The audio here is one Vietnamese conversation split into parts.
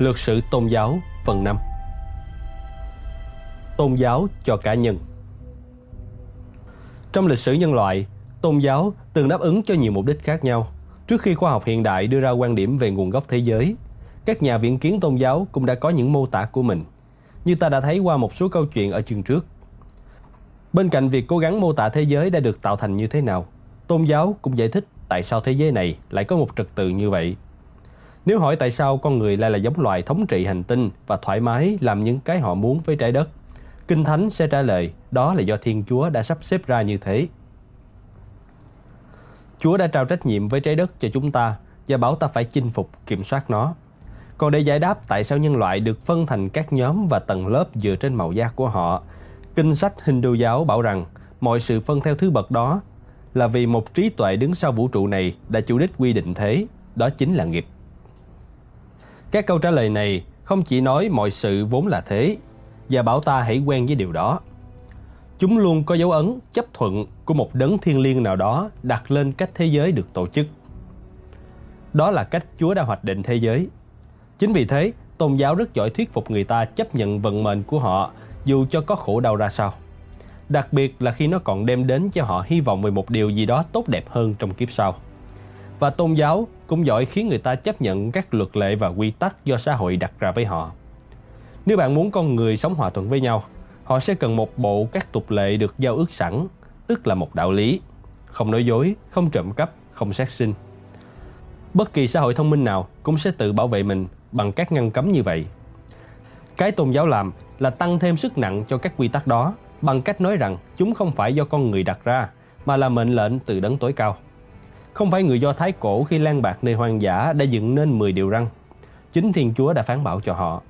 Lược sử tôn giáo phần 5 Tôn giáo cho cá nhân Trong lịch sử nhân loại, tôn giáo từng đáp ứng cho nhiều mục đích khác nhau. Trước khi khoa học hiện đại đưa ra quan điểm về nguồn gốc thế giới, các nhà viễn kiến tôn giáo cũng đã có những mô tả của mình, như ta đã thấy qua một số câu chuyện ở chương trước. Bên cạnh việc cố gắng mô tả thế giới đã được tạo thành như thế nào, tôn giáo cũng giải thích tại sao thế giới này lại có một trật tự như vậy. Nếu hỏi tại sao con người lại là giống loài thống trị hành tinh và thoải mái làm những cái họ muốn với trái đất, Kinh Thánh sẽ trả lời đó là do Thiên Chúa đã sắp xếp ra như thế. Chúa đã trao trách nhiệm với trái đất cho chúng ta và bảo ta phải chinh phục, kiểm soát nó. Còn để giải đáp tại sao nhân loại được phân thành các nhóm và tầng lớp dựa trên màu da của họ, kinh sách Hindu giáo bảo rằng mọi sự phân theo thứ bậc đó là vì một trí tuệ đứng sau vũ trụ này đã chủ đích quy định thế, đó chính là nghiệp. Các câu trả lời này không chỉ nói mọi sự vốn là thế và bảo ta hãy quen với điều đó. Chúng luôn có dấu ấn chấp thuận của một đấng thiên liêng nào đó đặt lên cách thế giới được tổ chức. Đó là cách Chúa đã hoạch định thế giới. Chính vì thế, tôn giáo rất giỏi thuyết phục người ta chấp nhận vận mệnh của họ dù cho có khổ đau ra sao. Đặc biệt là khi nó còn đem đến cho họ hy vọng về một điều gì đó tốt đẹp hơn trong kiếp sau. Và tôn giáo cũng giỏi khiến người ta chấp nhận các luật lệ và quy tắc do xã hội đặt ra với họ. Nếu bạn muốn con người sống hòa thuận với nhau, họ sẽ cần một bộ các tục lệ được giao ước sẵn, tức là một đạo lý, không nói dối, không trộm cắp, không sát sinh. Bất kỳ xã hội thông minh nào cũng sẽ tự bảo vệ mình bằng các ngăn cấm như vậy. Cái tôn giáo làm là tăng thêm sức nặng cho các quy tắc đó bằng cách nói rằng chúng không phải do con người đặt ra mà là mệnh lệnh từ đấng tối cao. Không phải người Do Thái cổ khi lan bạc nơi hoang dã đã dựng nên 10 điều răn. Chính Thiên Chúa đã phán bảo cho họ.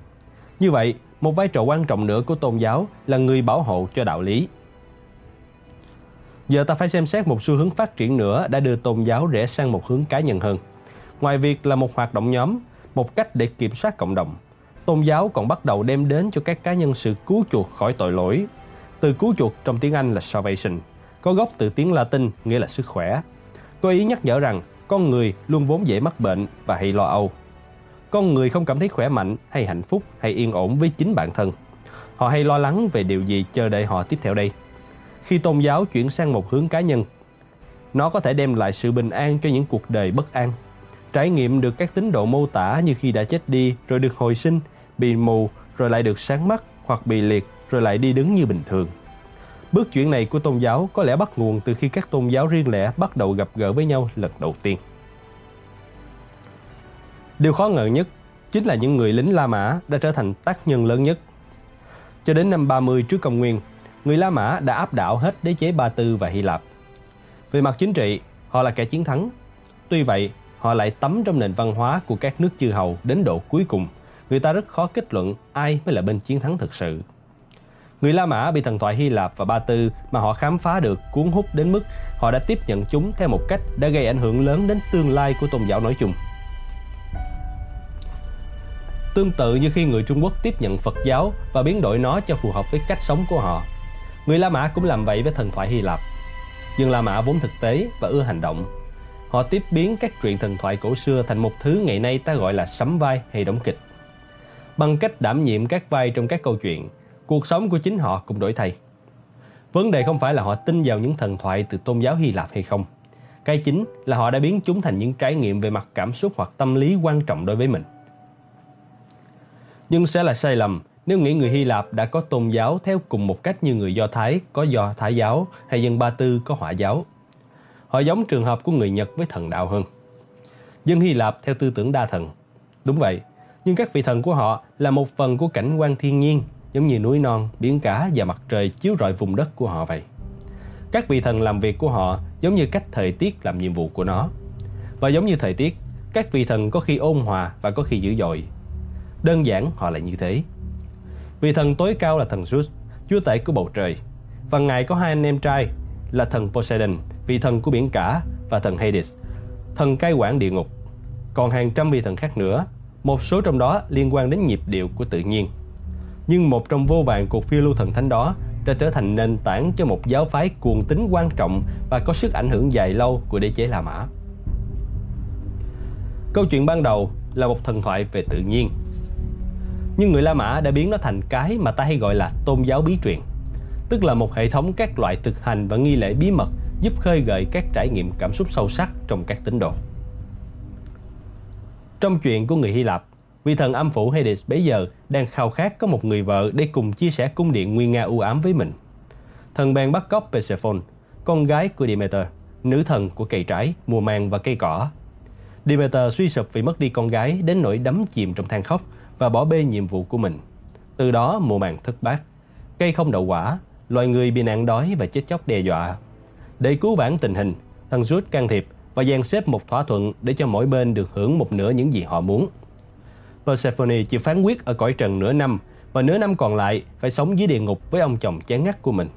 Như vậy, một vai trò quan trọng nữa của tôn giáo là người bảo hộ cho đạo lý. Giờ ta phải xem xét một xu hướng phát triển nữa đã đưa tôn giáo rẽ sang một hướng cá nhân hơn. Ngoài việc là một hoạt động nhóm, một cách để kiểm soát cộng đồng, tôn giáo còn bắt đầu đem đến cho các cá nhân sự cứu chuộc khỏi tội lỗi. Từ cứu chuộc trong tiếng Anh là salvation, có gốc từ tiếng Latin nghĩa là sức khỏe. Có ý nhắc nhở rằng con người luôn vốn dễ mắc bệnh và hay lo âu. Con người không cảm thấy khỏe mạnh hay hạnh phúc hay yên ổn với chính bản thân. Họ hay lo lắng về điều gì chờ đợi họ tiếp theo đây. Khi tôn giáo chuyển sang một hướng cá nhân, nó có thể đem lại sự bình an cho những cuộc đời bất an. Trải nghiệm được các tín độ mô tả như khi đã chết đi rồi được hồi sinh, bị mù rồi lại được sáng mắt hoặc bị liệt rồi lại đi đứng như bình thường. Bước chuyển này của tôn giáo có lẽ bắt nguồn từ khi các tôn giáo riêng lẻ bắt đầu gặp gỡ với nhau lần đầu tiên. Điều khó ngờ nhất chính là những người lính La Mã đã trở thành tác nhân lớn nhất. Cho đến năm 30 trước công nguyên, người La Mã đã áp đảo hết đế chế Ba Tư và Hy Lạp. Về mặt chính trị, họ là kẻ chiến thắng. Tuy vậy, họ lại tắm trong nền văn hóa của các nước chư hầu đến độ cuối cùng. Người ta rất khó kết luận ai mới là bên chiến thắng thực sự. Người La Mã bị thần thoại Hy Lạp và Ba Tư mà họ khám phá được cuốn hút đến mức họ đã tiếp nhận chúng theo một cách đã gây ảnh hưởng lớn đến tương lai của tôn giáo nói chung. Tương tự như khi người Trung Quốc tiếp nhận Phật giáo và biến đổi nó cho phù hợp với cách sống của họ, người La Mã cũng làm vậy với thần thoại Hy Lạp. Nhưng La Mã vốn thực tế và ưa hành động. Họ tiếp biến các truyện thần thoại cổ xưa thành một thứ ngày nay ta gọi là sắm vai hay đóng kịch. Bằng cách đảm nhiệm các vai trong các câu chuyện, cuộc sống của chính họ cũng đổi thay. Vấn đề không phải là họ tin vào những thần thoại từ tôn giáo Hy Lạp hay không. Cái chính là họ đã biến chúng thành những trải nghiệm về mặt cảm xúc hoặc tâm lý quan trọng đối với mình. Nhưng sẽ là sai lầm nếu nghĩ người Hy Lạp đã có tôn giáo theo cùng một cách như người Do Thái có Do Thái giáo hay dân Ba Tư có Hỏa giáo. Họ giống trường hợp của người Nhật với thần đạo hơn. Dân Hy Lạp theo tư tưởng đa thần. Đúng vậy, nhưng các vị thần của họ là một phần của cảnh quan thiên nhiên giống như núi non, biển cả và mặt trời chiếu rọi vùng đất của họ vậy. Các vị thần làm việc của họ giống như cách thời tiết làm nhiệm vụ của nó. Và giống như thời tiết, các vị thần có khi ôn hòa và có khi dữ dội. Đơn giản họ là như thế. Vị thần tối cao là thần Zeus, chúa tể của bầu trời. Và ngài có hai anh em trai là thần Poseidon, vị thần của biển cả và thần Hades, thần cai quản địa ngục. Còn hàng trăm vị thần khác nữa, một số trong đó liên quan đến nhịp điệu của tự nhiên – nhưng một trong vô vàng cuộc phiêu lưu thần thánh đó đã trở thành nền tảng cho một giáo phái cuồng tín quan trọng và có sức ảnh hưởng dài lâu của đế chế La Mã. Câu chuyện ban đầu là một thần thoại về tự nhiên. Nhưng người La Mã đã biến nó thành cái mà ta hay gọi là tôn giáo bí truyền, tức là một hệ thống các loại thực hành và nghi lễ bí mật giúp khơi gợi các trải nghiệm cảm xúc sâu sắc trong các tín đồ. Trong chuyện của người Hy Lạp, vị thần âm phủ Hades bấy giờ đang khao khát có một người vợ để cùng chia sẻ cung điện nguyên nga u ám với mình. Thần bèn bắt cóc Persephone, con gái của Demeter, nữ thần của cây trái, mùa màng và cây cỏ. Demeter suy sụp vì mất đi con gái đến nỗi đắm chìm trong than khóc và bỏ bê nhiệm vụ của mình. Từ đó mùa màng thất bát, cây không đậu quả, loài người bị nạn đói và chết chóc đe dọa. Để cứu vãn tình hình, thần Zeus can thiệp và dàn xếp một thỏa thuận để cho mỗi bên được hưởng một nửa những gì họ muốn. Persephone chịu phán quyết ở cõi trần nửa năm và nửa năm còn lại phải sống dưới địa ngục với ông chồng chán ngắt của mình.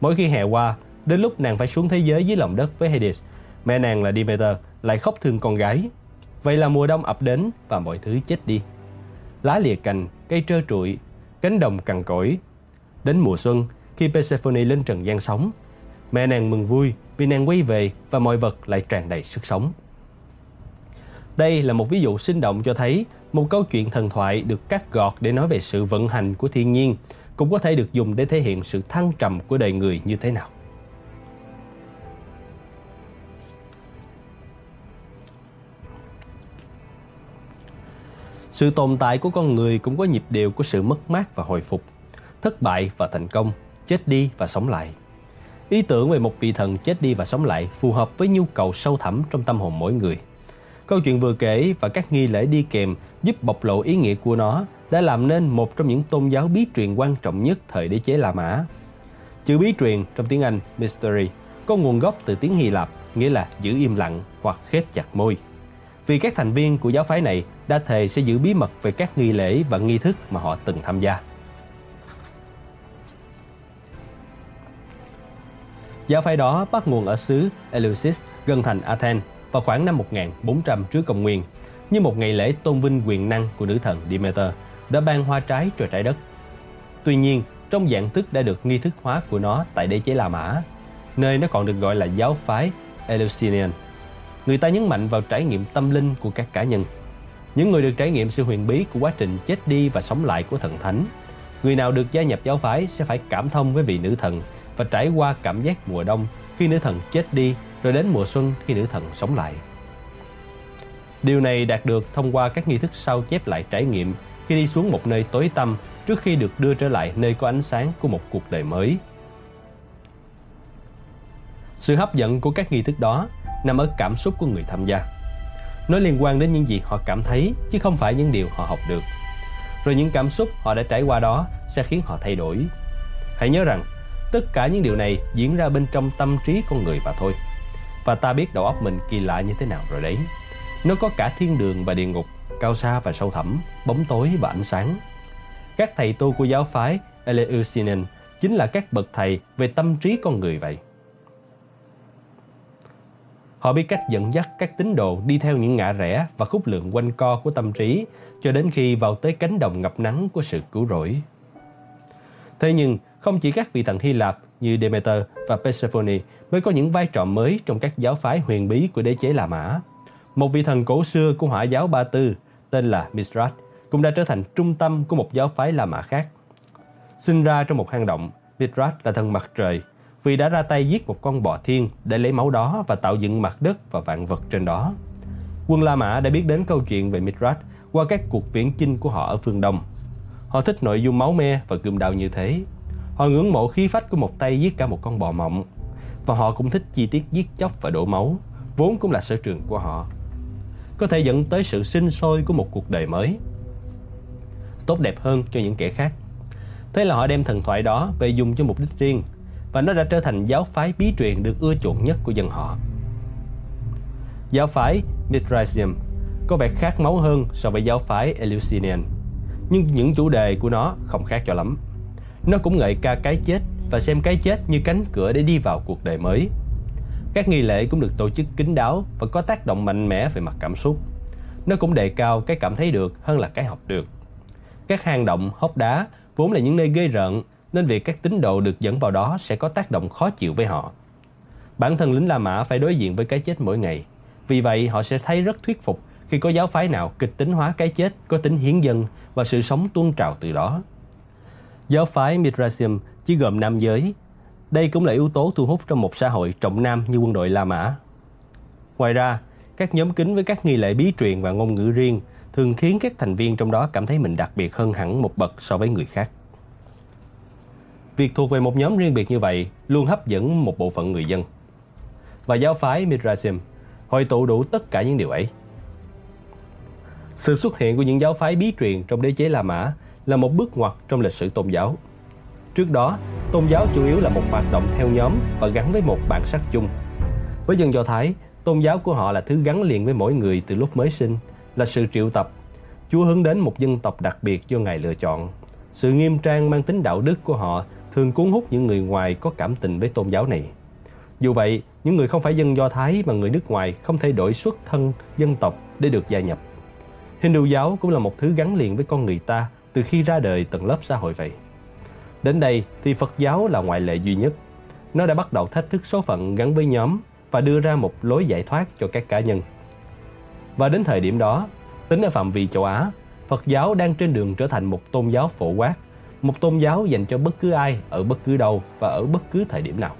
Mỗi khi hè qua, đến lúc nàng phải xuống thế giới dưới lòng đất với Hades, mẹ nàng là Demeter lại khóc thương con gái. Vậy là mùa đông ập đến và mọi thứ chết đi. Lá lìa cành, cây trơ trụi, cánh đồng cằn cỗi. Đến mùa xuân, khi Persephone lên trần gian sống, mẹ nàng mừng vui vì nàng quay về và mọi vật lại tràn đầy sức sống. Đây là một ví dụ sinh động cho thấy một câu chuyện thần thoại được cắt gọt để nói về sự vận hành của thiên nhiên, cũng có thể được dùng để thể hiện sự thăng trầm của đời người như thế nào. Sự tồn tại của con người cũng có nhịp điệu của sự mất mát và hồi phục, thất bại và thành công, chết đi và sống lại. Ý tưởng về một vị thần chết đi và sống lại phù hợp với nhu cầu sâu thẳm trong tâm hồn mỗi người. Câu chuyện vừa kể và các nghi lễ đi kèm giúp bộc lộ ý nghĩa của nó đã làm nên một trong những tôn giáo bí truyền quan trọng nhất thời đế chế La Mã. Chữ bí truyền trong tiếng Anh, mystery, có nguồn gốc từ tiếng Hy Lạp, nghĩa là giữ im lặng hoặc khép chặt môi. Vì các thành viên của giáo phái này đã thề sẽ giữ bí mật về các nghi lễ và nghi thức mà họ từng tham gia. Giáo phái đó bắt nguồn ở xứ Eleusis, gần thành Athens vào khoảng năm 1400 trước công nguyên, như một ngày lễ tôn vinh quyền năng của nữ thần Demeter đã ban hoa trái cho trái đất. Tuy nhiên, trong dạng thức đã được nghi thức hóa của nó tại đế chế La Mã, nơi nó còn được gọi là giáo phái Eleusinian. Người ta nhấn mạnh vào trải nghiệm tâm linh của các cá nhân. Những người được trải nghiệm sự huyền bí của quá trình chết đi và sống lại của thần thánh. Người nào được gia nhập giáo phái sẽ phải cảm thông với vị nữ thần và trải qua cảm giác mùa đông khi nữ thần chết đi rồi đến mùa xuân khi nữ thần sống lại. Điều này đạt được thông qua các nghi thức sao chép lại trải nghiệm khi đi xuống một nơi tối tăm trước khi được đưa trở lại nơi có ánh sáng của một cuộc đời mới. Sự hấp dẫn của các nghi thức đó nằm ở cảm xúc của người tham gia. Nó liên quan đến những gì họ cảm thấy, chứ không phải những điều họ học được. Rồi những cảm xúc họ đã trải qua đó sẽ khiến họ thay đổi. Hãy nhớ rằng, Tất cả những điều này diễn ra bên trong tâm trí con người mà thôi. Và ta biết đầu óc mình kỳ lạ như thế nào rồi đấy. Nó có cả thiên đường và địa ngục, cao xa và sâu thẳm, bóng tối và ánh sáng. Các thầy tu của giáo phái Eleusinian chính là các bậc thầy về tâm trí con người vậy. Họ biết cách dẫn dắt các tín đồ đi theo những ngã rẽ và khúc lượng quanh co của tâm trí cho đến khi vào tới cánh đồng ngập nắng của sự cứu rỗi. Thế nhưng, không chỉ các vị thần Hy Lạp như Demeter và Persephone mới có những vai trò mới trong các giáo phái huyền bí của đế chế La Mã. Một vị thần cổ xưa của hỏa giáo Ba Tư tên là Mithras cũng đã trở thành trung tâm của một giáo phái La Mã khác. Sinh ra trong một hang động, Mithras là thần mặt trời vì đã ra tay giết một con bò thiên để lấy máu đó và tạo dựng mặt đất và vạn vật trên đó. Quân La Mã đã biết đến câu chuyện về Mithras qua các cuộc viễn chinh của họ ở phương Đông. Họ thích nội dung máu me và cơm đau như thế Họ ngưỡng mộ khí phách của một tay giết cả một con bò mộng và họ cũng thích chi tiết giết chóc và đổ máu, Vốn cũng là sở trường của họ. Có thể dẫn tới sự sinh sôi của một cuộc đời mới. Tốt đẹp hơn cho những kẻ khác. Thế là họ đem thần thoại đó về dùng cho mục đích riêng, Và nó đã trở thành giáo phái bí truyền được ưa chuộng nhất của dân họ. Giáo phái Mithraism có vẻ khác máu hơn so với giáo phái Eleusinian, Nhưng những chủ đề của nó không khác cho lắm. Nó cũng ngợi ca cái chết và xem cái chết như cánh cửa để đi vào cuộc đời mới. Các nghi lễ cũng được tổ chức kín đáo và có tác động mạnh mẽ về mặt cảm xúc. Nó cũng đề cao cái cảm thấy được hơn là cái học được. Các hang động, hốc đá vốn là những nơi ghê rợn nên việc các tín đồ được dẫn vào đó sẽ có tác động khó chịu với họ. Bản thân lính La Mã phải đối diện với cái chết mỗi ngày. Vì vậy họ sẽ thấy rất thuyết phục khi có giáo phái nào kịch tính hóa cái chết có tính hiến dân và sự sống tuôn trào từ đó. Giáo phái Mithraism chỉ gồm nam giới. Đây cũng là yếu tố thu hút trong một xã hội trọng nam như quân đội La Mã. Ngoài ra, các nhóm kính với các nghi lễ bí truyền và ngôn ngữ riêng thường khiến các thành viên trong đó cảm thấy mình đặc biệt hơn hẳn một bậc so với người khác. Việc thuộc về một nhóm riêng biệt như vậy luôn hấp dẫn một bộ phận người dân. Và giáo phái Midrashim hội tụ đủ tất cả những điều ấy. Sự xuất hiện của những giáo phái bí truyền trong đế chế La Mã là một bước ngoặt trong lịch sử tôn giáo. Trước đó, tôn giáo chủ yếu là một hoạt động theo nhóm và gắn với một bản sắc chung. Với dân Do Thái, tôn giáo của họ là thứ gắn liền với mỗi người từ lúc mới sinh, là sự triệu tập. Chúa hướng đến một dân tộc đặc biệt do Ngài lựa chọn. Sự nghiêm trang mang tính đạo đức của họ thường cuốn hút những người ngoài có cảm tình với tôn giáo này. Dù vậy, những người không phải dân Do Thái mà người nước ngoài không thể đổi xuất thân dân tộc để được gia nhập. Hindu giáo cũng là một thứ gắn liền với con người ta từ khi ra đời tầng lớp xã hội vậy. Đến đây thì Phật giáo là ngoại lệ duy nhất. Nó đã bắt đầu thách thức số phận gắn với nhóm và đưa ra một lối giải thoát cho các cá nhân. Và đến thời điểm đó, tính ở phạm vi châu Á, Phật giáo đang trên đường trở thành một tôn giáo phổ quát, một tôn giáo dành cho bất cứ ai ở bất cứ đâu và ở bất cứ thời điểm nào.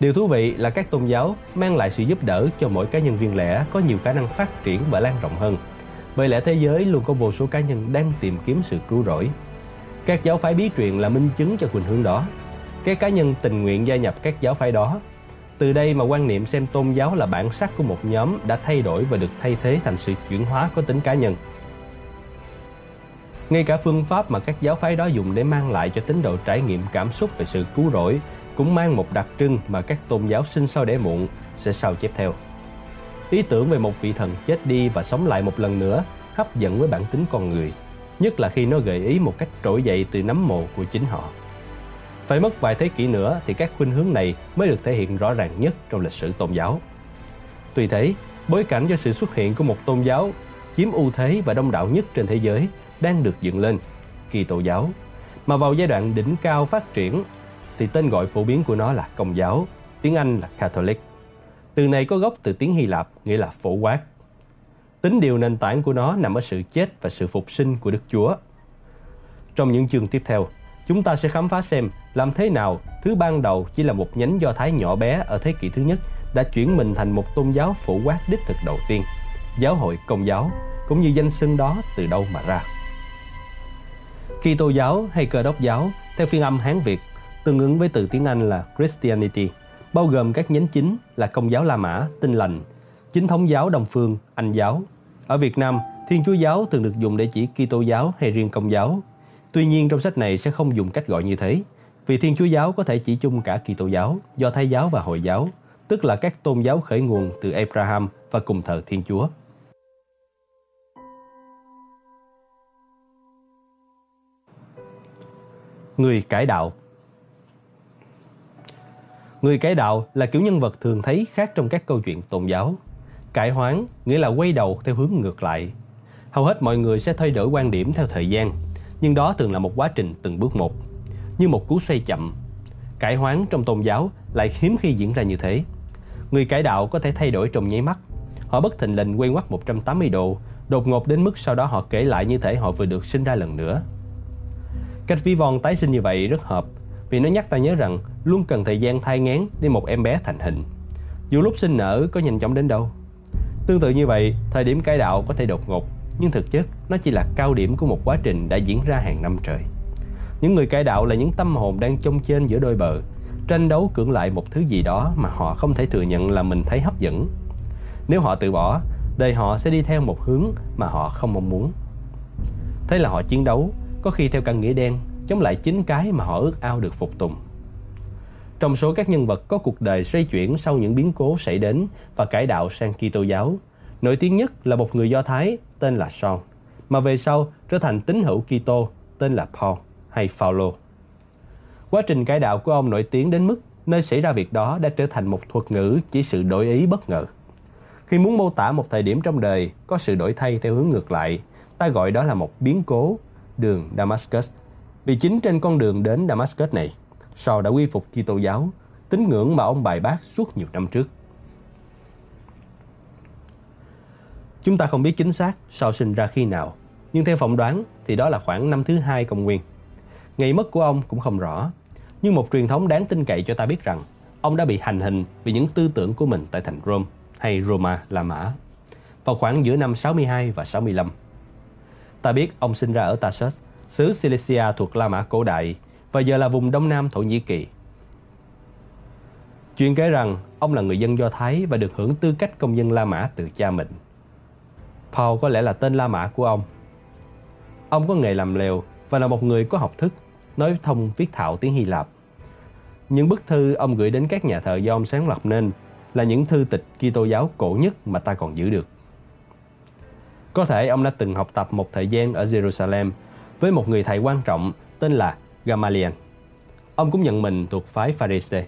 Điều thú vị là các tôn giáo mang lại sự giúp đỡ cho mỗi cá nhân viên lẻ có nhiều khả năng phát triển và lan rộng hơn. Bởi lẽ thế giới luôn có vô số cá nhân đang tìm kiếm sự cứu rỗi. Các giáo phái bí truyền là minh chứng cho khuynh hướng đó. Các cá nhân tình nguyện gia nhập các giáo phái đó. Từ đây mà quan niệm xem tôn giáo là bản sắc của một nhóm đã thay đổi và được thay thế thành sự chuyển hóa có tính cá nhân. Ngay cả phương pháp mà các giáo phái đó dùng để mang lại cho tín đồ trải nghiệm cảm xúc về sự cứu rỗi cũng mang một đặc trưng mà các tôn giáo sinh sau để muộn sẽ sao chép theo. Ý tưởng về một vị thần chết đi và sống lại một lần nữa hấp dẫn với bản tính con người, nhất là khi nó gợi ý một cách trỗi dậy từ nấm mồ của chính họ. Phải mất vài thế kỷ nữa thì các khuynh hướng này mới được thể hiện rõ ràng nhất trong lịch sử tôn giáo. Tuy thế, bối cảnh cho sự xuất hiện của một tôn giáo chiếm ưu thế và đông đảo nhất trên thế giới đang được dựng lên, kỳ tổ giáo, mà vào giai đoạn đỉnh cao phát triển thì tên gọi phổ biến của nó là Công giáo, tiếng Anh là Catholic. Từ này có gốc từ tiếng Hy Lạp nghĩa là phổ quát. Tính điều nền tảng của nó nằm ở sự chết và sự phục sinh của Đức Chúa. Trong những chương tiếp theo, chúng ta sẽ khám phá xem làm thế nào thứ ban đầu chỉ là một nhánh do Thái nhỏ bé ở thế kỷ thứ nhất đã chuyển mình thành một tôn giáo phổ quát đích thực đầu tiên, giáo hội công giáo, cũng như danh xưng đó từ đâu mà ra. Khi tô giáo hay Cơ đốc giáo theo phiên âm Hán Việt tương ứng với từ tiếng Anh là Christianity, bao gồm các nhánh chính là Công giáo La Mã, Tin lành, Chính thống giáo Đông phương, Anh giáo. Ở Việt Nam, Thiên Chúa giáo thường được dùng để chỉ Kitô giáo hay riêng Công giáo. Tuy nhiên trong sách này sẽ không dùng cách gọi như thế, vì Thiên Chúa giáo có thể chỉ chung cả Kitô giáo, Do Thái giáo và Hồi giáo, tức là các tôn giáo khởi nguồn từ Abraham và cùng thờ Thiên Chúa. Người cải đạo Người cải đạo là kiểu nhân vật thường thấy khác trong các câu chuyện tôn giáo. Cải hoán nghĩa là quay đầu theo hướng ngược lại. Hầu hết mọi người sẽ thay đổi quan điểm theo thời gian, nhưng đó thường là một quá trình từng bước một, như một cú xoay chậm. Cải hoán trong tôn giáo lại hiếm khi diễn ra như thế. Người cải đạo có thể thay đổi trong nháy mắt. Họ bất thình lình quay ngoắt 180 độ, đột ngột đến mức sau đó họ kể lại như thể họ vừa được sinh ra lần nữa. Cách ví von tái sinh như vậy rất hợp vì nó nhắc ta nhớ rằng luôn cần thời gian thai ngán để một em bé thành hình. Dù lúc sinh nở có nhanh chóng đến đâu. Tương tự như vậy, thời điểm cải đạo có thể đột ngột, nhưng thực chất nó chỉ là cao điểm của một quá trình đã diễn ra hàng năm trời. Những người cải đạo là những tâm hồn đang chông chênh giữa đôi bờ, tranh đấu cưỡng lại một thứ gì đó mà họ không thể thừa nhận là mình thấy hấp dẫn. Nếu họ từ bỏ, đời họ sẽ đi theo một hướng mà họ không mong muốn. Thế là họ chiến đấu, có khi theo căn nghĩa đen, chống lại chính cái mà họ ước ao được phục tùng. Trong số các nhân vật có cuộc đời xoay chuyển sau những biến cố xảy đến và cải đạo sang Kitô giáo, nổi tiếng nhất là một người Do Thái tên là Saul, mà về sau trở thành tín hữu Kitô tên là Paul hay Phaolô. Quá trình cải đạo của ông nổi tiếng đến mức nơi xảy ra việc đó đã trở thành một thuật ngữ chỉ sự đổi ý bất ngờ. Khi muốn mô tả một thời điểm trong đời có sự đổi thay theo hướng ngược lại, ta gọi đó là một biến cố, đường Damascus. Vì chính trên con đường đến Damascus này, sau đã quy phục Kitô giáo, tín ngưỡng mà ông bài bác suốt nhiều năm trước. Chúng ta không biết chính xác sau sinh ra khi nào, nhưng theo phỏng đoán thì đó là khoảng năm thứ hai công nguyên. Ngày mất của ông cũng không rõ, nhưng một truyền thống đáng tin cậy cho ta biết rằng ông đã bị hành hình vì những tư tưởng của mình tại thành Rome hay Roma La Mã vào khoảng giữa năm 62 và 65. Ta biết ông sinh ra ở Tarsus, xứ Cilicia thuộc La Mã cổ đại và giờ là vùng đông nam Thổ Nhĩ Kỳ. Chuyện kể rằng ông là người dân Do Thái và được hưởng tư cách công dân La Mã từ cha mình. Paul có lẽ là tên La Mã của ông. Ông có nghề làm lều và là một người có học thức, nói thông viết thạo tiếng Hy Lạp. Những bức thư ông gửi đến các nhà thờ do ông sáng lập nên là những thư tịch Kitô giáo cổ nhất mà ta còn giữ được. Có thể ông đã từng học tập một thời gian ở Jerusalem với một người thầy quan trọng tên là Gamaliel. Ông cũng nhận mình thuộc phái Pharisee.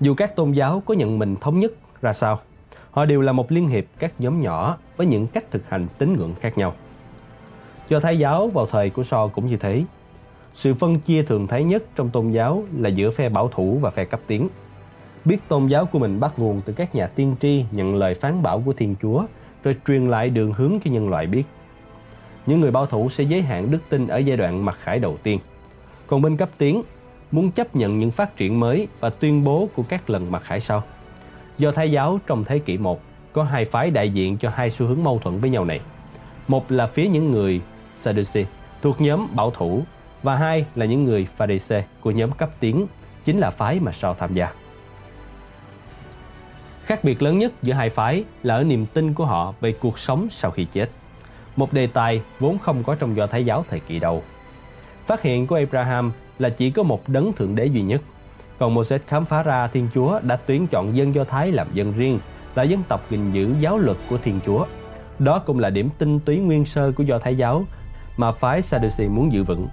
Dù các tôn giáo có nhận mình thống nhất ra sao, họ đều là một liên hiệp các nhóm nhỏ với những cách thực hành tín ngưỡng khác nhau. Do Thái giáo vào thời của So cũng như thế. Sự phân chia thường thấy nhất trong tôn giáo là giữa phe bảo thủ và phe cấp tiến. Biết tôn giáo của mình bắt nguồn từ các nhà tiên tri nhận lời phán bảo của Thiên Chúa rồi truyền lại đường hướng cho nhân loại biết. Những người bảo thủ sẽ giới hạn đức tin ở giai đoạn mặc khải đầu tiên. Còn bên cấp tiến muốn chấp nhận những phát triển mới và tuyên bố của các lần mặc khải sau. Do Thái giáo trong thế kỷ 1 có hai phái đại diện cho hai xu hướng mâu thuẫn với nhau này. Một là phía những người Sadducee thuộc nhóm bảo thủ và hai là những người Pharisee của nhóm cấp tiến, chính là phái mà Sao tham gia. Khác biệt lớn nhất giữa hai phái là ở niềm tin của họ về cuộc sống sau khi chết. Một đề tài vốn không có trong do Thái giáo thời kỳ đầu. Phát hiện của Abraham là chỉ có một đấng thượng đế duy nhất. Còn Moses khám phá ra Thiên Chúa đã tuyển chọn dân Do Thái làm dân riêng, là dân tộc gìn giữ giáo luật của Thiên Chúa. Đó cũng là điểm tinh túy nguyên sơ của Do Thái giáo mà phái Sadducee muốn giữ vững.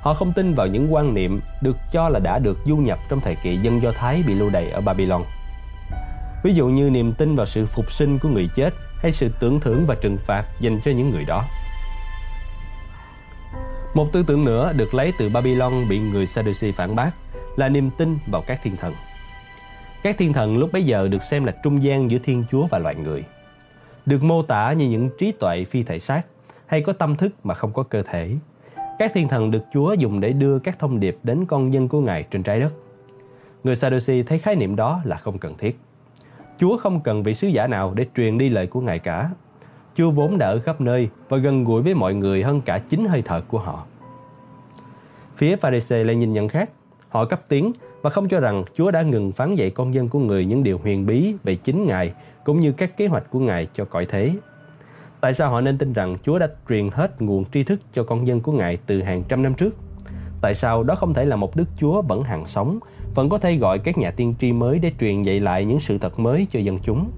Họ không tin vào những quan niệm được cho là đã được du nhập trong thời kỳ dân Do Thái bị lưu đày ở Babylon. Ví dụ như niềm tin vào sự phục sinh của người chết hay sự tưởng thưởng và trừng phạt dành cho những người đó. Một tư tưởng nữa được lấy từ Babylon bị người Sadducee phản bác là niềm tin vào các thiên thần. Các thiên thần lúc bấy giờ được xem là trung gian giữa Thiên Chúa và loài người. Được mô tả như những trí tuệ phi thể xác hay có tâm thức mà không có cơ thể. Các thiên thần được Chúa dùng để đưa các thông điệp đến con dân của Ngài trên trái đất. Người Sadducee thấy khái niệm đó là không cần thiết. Chúa không cần vị sứ giả nào để truyền đi lời của Ngài cả. Chúa vốn đã ở khắp nơi và gần gũi với mọi người hơn cả chính hơi thở của họ. Phía Pharisee lại nhìn nhận khác. Họ cấp tiếng và không cho rằng Chúa đã ngừng phán dạy con dân của người những điều huyền bí về chính Ngài cũng như các kế hoạch của Ngài cho cõi thế. Tại sao họ nên tin rằng Chúa đã truyền hết nguồn tri thức cho con dân của Ngài từ hàng trăm năm trước? Tại sao đó không thể là một Đức Chúa vẫn hàng sống, vẫn có thể gọi các nhà tiên tri mới để truyền dạy lại những sự thật mới cho dân chúng?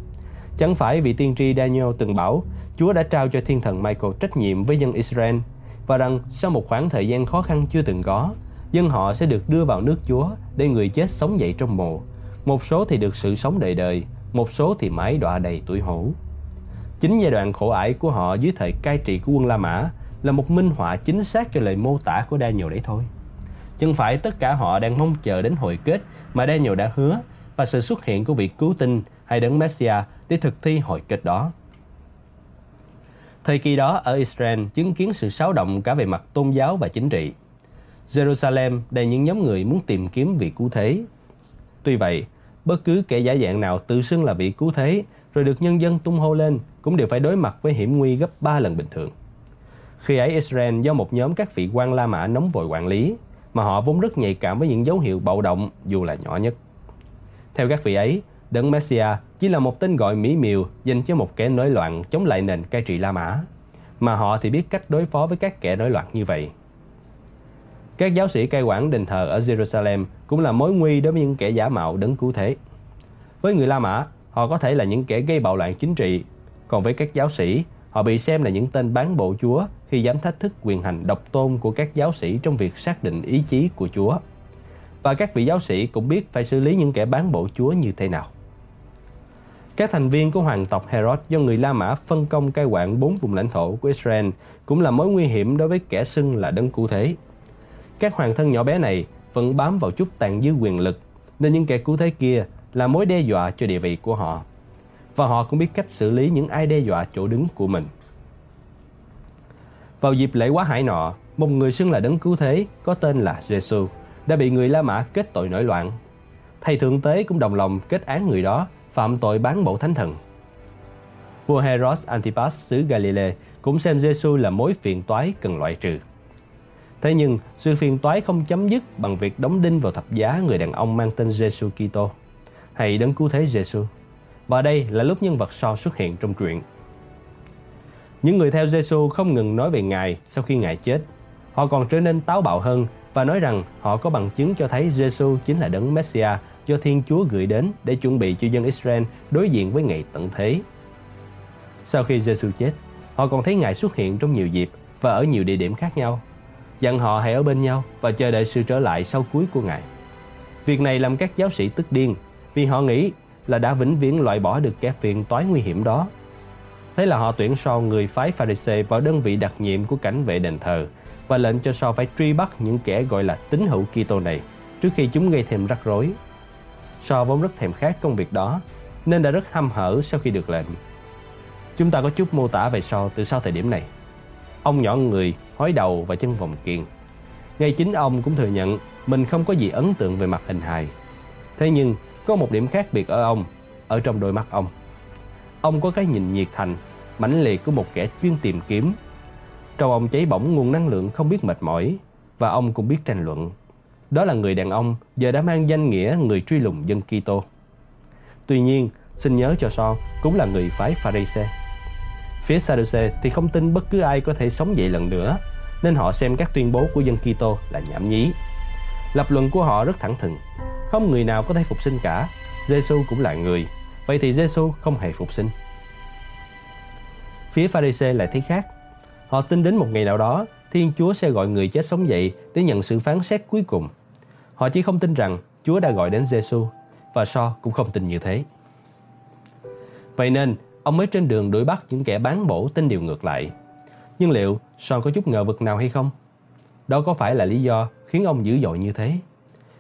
Chẳng phải vị tiên tri Daniel từng bảo Chúa đã trao cho thiên thần Michael trách nhiệm với dân Israel và rằng sau một khoảng thời gian khó khăn chưa từng có, dân họ sẽ được đưa vào nước Chúa để người chết sống dậy trong mồ. Một số thì được sự sống đời đời, một số thì mãi đọa đầy tuổi hổ. Chính giai đoạn khổ ải của họ dưới thời cai trị của quân La Mã là một minh họa chính xác cho lời mô tả của Daniel đấy thôi. Chẳng phải tất cả họ đang mong chờ đến hồi kết mà Daniel đã hứa và sự xuất hiện của vị cứu tinh hay đấng Messiah để thực thi hồi kết đó. Thời kỳ đó ở Israel chứng kiến sự xáo động cả về mặt tôn giáo và chính trị. Jerusalem đầy những nhóm người muốn tìm kiếm vị cứu thế. Tuy vậy, bất cứ kẻ giả dạng nào tự xưng là vị cứu thế rồi được nhân dân tung hô lên cũng đều phải đối mặt với hiểm nguy gấp 3 lần bình thường. Khi ấy Israel do một nhóm các vị quan La Mã nóng vội quản lý, mà họ vốn rất nhạy cảm với những dấu hiệu bạo động dù là nhỏ nhất. Theo các vị ấy, Đấng Messiah chỉ là một tên gọi mỹ miều dành cho một kẻ nổi loạn chống lại nền cai trị La Mã, mà họ thì biết cách đối phó với các kẻ nổi loạn như vậy. Các giáo sĩ cai quản đền thờ ở Jerusalem cũng là mối nguy đối với những kẻ giả mạo đấng cứu thế. Với người La Mã, họ có thể là những kẻ gây bạo loạn chính trị, còn với các giáo sĩ, họ bị xem là những tên bán bộ Chúa khi dám thách thức quyền hành độc tôn của các giáo sĩ trong việc xác định ý chí của Chúa. Và các vị giáo sĩ cũng biết phải xử lý những kẻ bán bộ Chúa như thế nào. Các thành viên của hoàng tộc Herod do người La Mã phân công cai quản bốn vùng lãnh thổ của Israel cũng là mối nguy hiểm đối với kẻ xưng là đấng cứu thế. Các hoàng thân nhỏ bé này vẫn bám vào chút tàn dư quyền lực, nên những kẻ cứu thế kia là mối đe dọa cho địa vị của họ và họ cũng biết cách xử lý những ai đe dọa chỗ đứng của mình. Vào dịp lễ quá hải nọ, một người xưng là đấng cứu thế có tên là Jesus đã bị người La Mã kết tội nổi loạn. Thầy thượng tế cũng đồng lòng kết án người đó phạm tội bán bộ thánh thần. Vua Herod Antipas xứ Galilee cũng xem Jesus là mối phiền toái cần loại trừ. Thế nhưng, sự phiền toái không chấm dứt bằng việc đóng đinh vào thập giá người đàn ông mang tên Jesus Kitô hay đấng cứu thế Jesus. Và đây là lúc nhân vật so xuất hiện trong truyện. Những người theo Giêsu không ngừng nói về Ngài sau khi Ngài chết. Họ còn trở nên táo bạo hơn và nói rằng họ có bằng chứng cho thấy Giêsu chính là đấng Messiah do Thiên Chúa gửi đến để chuẩn bị cho dân Israel đối diện với ngày tận thế. Sau khi Giêsu chết, họ còn thấy Ngài xuất hiện trong nhiều dịp và ở nhiều địa điểm khác nhau. Dặn họ hãy ở bên nhau và chờ đợi sự trở lại sau cuối của Ngài. Việc này làm các giáo sĩ tức điên vì họ nghĩ là đã vĩnh viễn loại bỏ được kẻ phiền toái nguy hiểm đó. Thế là họ tuyển so người phái Pharisee vào đơn vị đặc nhiệm của cảnh vệ đền thờ và lệnh cho so phải truy bắt những kẻ gọi là tín hữu Kitô này trước khi chúng gây thêm rắc rối. So vốn rất thèm khát công việc đó nên đã rất hăm hở sau khi được lệnh. Chúng ta có chút mô tả về So từ sau thời điểm này. Ông nhỏ người, hói đầu và chân vòng kiên. Ngay chính ông cũng thừa nhận mình không có gì ấn tượng về mặt hình hài. Thế nhưng có một điểm khác biệt ở ông, ở trong đôi mắt ông. Ông có cái nhìn nhiệt thành, mãnh liệt của một kẻ chuyên tìm kiếm. Trong ông cháy bỏng nguồn năng lượng không biết mệt mỏi và ông cũng biết tranh luận. Đó là người đàn ông giờ đã mang danh nghĩa người truy lùng dân Kitô. Tuy nhiên, xin nhớ cho son cũng là người phái Pharisee. Phía Sadducee thì không tin bất cứ ai có thể sống dậy lần nữa, nên họ xem các tuyên bố của dân Kitô là nhảm nhí. Lập luận của họ rất thẳng thừng, không người nào có thể phục sinh cả, Giêsu cũng là người, vậy thì Giêsu không hề phục sinh. Phía Pharisee lại thấy khác. Họ tin đến một ngày nào đó, Thiên Chúa sẽ gọi người chết sống dậy để nhận sự phán xét cuối cùng. Họ chỉ không tin rằng Chúa đã gọi đến Giêsu và So cũng không tin như thế. Vậy nên, ông mới trên đường đuổi bắt những kẻ bán bổ tin điều ngược lại. Nhưng liệu So có chút ngờ vực nào hay không? Đó có phải là lý do khiến ông dữ dội như thế?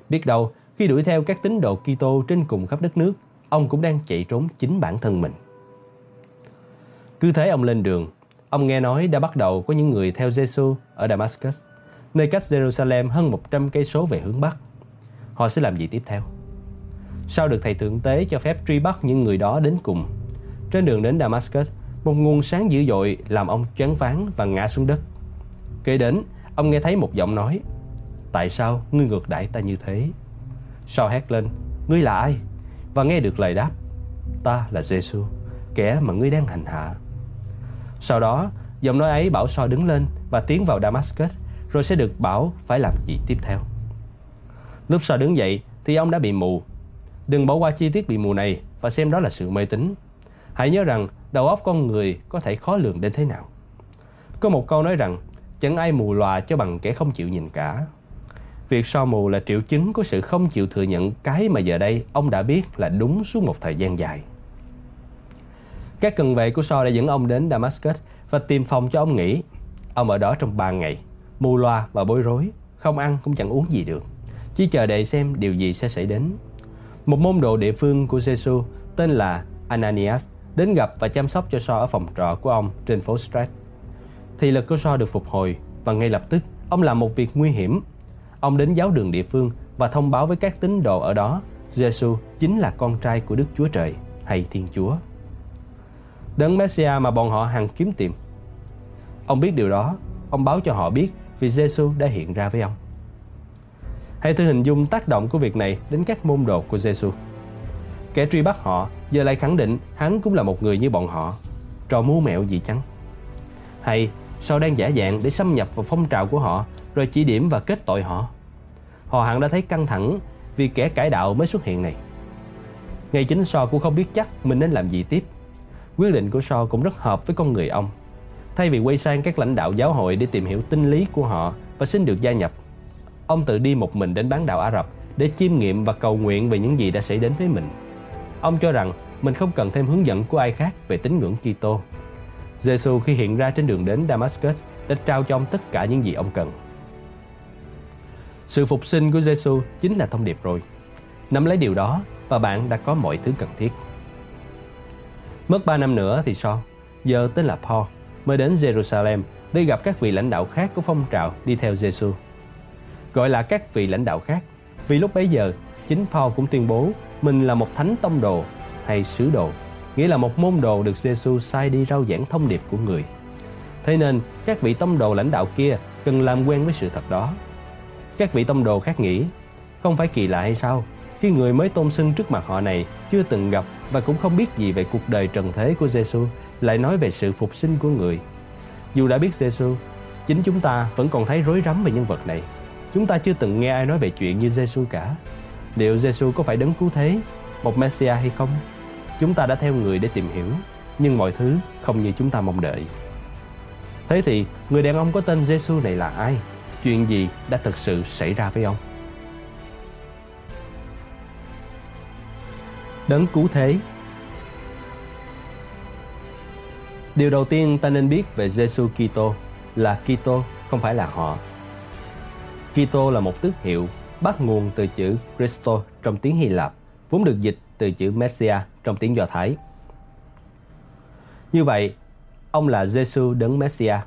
Biết đâu, khi đuổi theo các tín đồ Kitô trên cùng khắp đất nước, ông cũng đang chạy trốn chính bản thân mình. Cứ thế ông lên đường, ông nghe nói đã bắt đầu có những người theo Giêsu ở Damascus, nơi cách Jerusalem hơn 100 cây số về hướng bắc. Họ sẽ làm gì tiếp theo? Sau được thầy thượng tế cho phép truy bắt những người đó đến cùng, trên đường đến Damascus, một nguồn sáng dữ dội làm ông choáng váng và ngã xuống đất. Kế đến, ông nghe thấy một giọng nói: "Tại sao ngươi ngược đãi ta như thế?" Sao hét lên: "Ngươi là ai?" Và nghe được lời đáp: "Ta là Giêsu, kẻ mà ngươi đang hành hạ." Sau đó, giọng nói ấy bảo So đứng lên và tiến vào Damascus, rồi sẽ được bảo phải làm gì tiếp theo. Lúc So đứng dậy thì ông đã bị mù. Đừng bỏ qua chi tiết bị mù này và xem đó là sự mê tín. Hãy nhớ rằng đầu óc con người có thể khó lường đến thế nào. Có một câu nói rằng chẳng ai mù lòa cho bằng kẻ không chịu nhìn cả. Việc so mù là triệu chứng của sự không chịu thừa nhận cái mà giờ đây ông đã biết là đúng suốt một thời gian dài. Các cần vệ của So đã dẫn ông đến Damascus và tìm phòng cho ông nghỉ. Ông ở đó trong 3 ngày, mù loa và bối rối, không ăn cũng chẳng uống gì được. Chỉ chờ đợi xem điều gì sẽ xảy đến. Một môn đồ địa phương của Jesus tên là Ananias đến gặp và chăm sóc cho So ở phòng trọ của ông trên phố Strat. Thị lực của So được phục hồi và ngay lập tức ông làm một việc nguy hiểm. Ông đến giáo đường địa phương và thông báo với các tín đồ ở đó Jesus chính là con trai của Đức Chúa Trời hay Thiên Chúa. Đấng Messiah mà bọn họ hằng kiếm tìm. Ông biết điều đó, ông báo cho họ biết vì Jesus đã hiện ra với ông. Hãy thử hình dung tác động của việc này đến các môn đồ của Jesus. Kẻ truy bắt họ giờ lại khẳng định hắn cũng là một người như bọn họ. Trò mưu mẹo gì chăng? Hay sao đang giả dạng để xâm nhập vào phong trào của họ rồi chỉ điểm và kết tội họ? Họ hẳn đã thấy căng thẳng vì kẻ cải đạo mới xuất hiện này. Ngay chính So cũng không biết chắc mình nên làm gì tiếp. Quyết định của So cũng rất hợp với con người ông. Thay vì quay sang các lãnh đạo giáo hội để tìm hiểu tinh lý của họ và xin được gia nhập, ông tự đi một mình đến bán đảo Ả Rập để chiêm nghiệm và cầu nguyện về những gì đã xảy đến với mình. Ông cho rằng mình không cần thêm hướng dẫn của ai khác về tín ngưỡng Kitô. Giêsu khi hiện ra trên đường đến Damascus đã trao cho ông tất cả những gì ông cần. Sự phục sinh của Giêsu chính là thông điệp rồi. Nắm lấy điều đó và bạn đã có mọi thứ cần thiết. Mất 3 năm nữa thì sao? Giờ tên là Paul mới đến Jerusalem để gặp các vị lãnh đạo khác của phong trào đi theo Giêsu. Gọi là các vị lãnh đạo khác vì lúc bấy giờ chính Paul cũng tuyên bố mình là một thánh tông đồ hay sứ đồ, nghĩa là một môn đồ được Giêsu sai đi rao giảng thông điệp của người. Thế nên các vị tông đồ lãnh đạo kia cần làm quen với sự thật đó. Các vị tông đồ khác nghĩ, không phải kỳ lạ hay sao? Khi người mới tôn xưng trước mặt họ này chưa từng gặp và cũng không biết gì về cuộc đời trần thế của Giêsu lại nói về sự phục sinh của người. Dù đã biết Giêsu, chính chúng ta vẫn còn thấy rối rắm về nhân vật này. Chúng ta chưa từng nghe ai nói về chuyện như Giêsu cả. Liệu Giêsu có phải đấng cứu thế, một Messiah hay không? Chúng ta đã theo người để tìm hiểu, nhưng mọi thứ không như chúng ta mong đợi. Thế thì, người đàn ông có tên Giêsu này là ai? Chuyện gì đã thực sự xảy ra với ông? Đấng cứu thế Điều đầu tiên ta nên biết về Giêsu Kitô là Kitô không phải là họ. Kitô là một tước hiệu bắt nguồn từ chữ Christo trong tiếng Hy Lạp, vốn được dịch từ chữ Messiah trong tiếng Do Thái. Như vậy, ông là Giêsu đấng Messiah.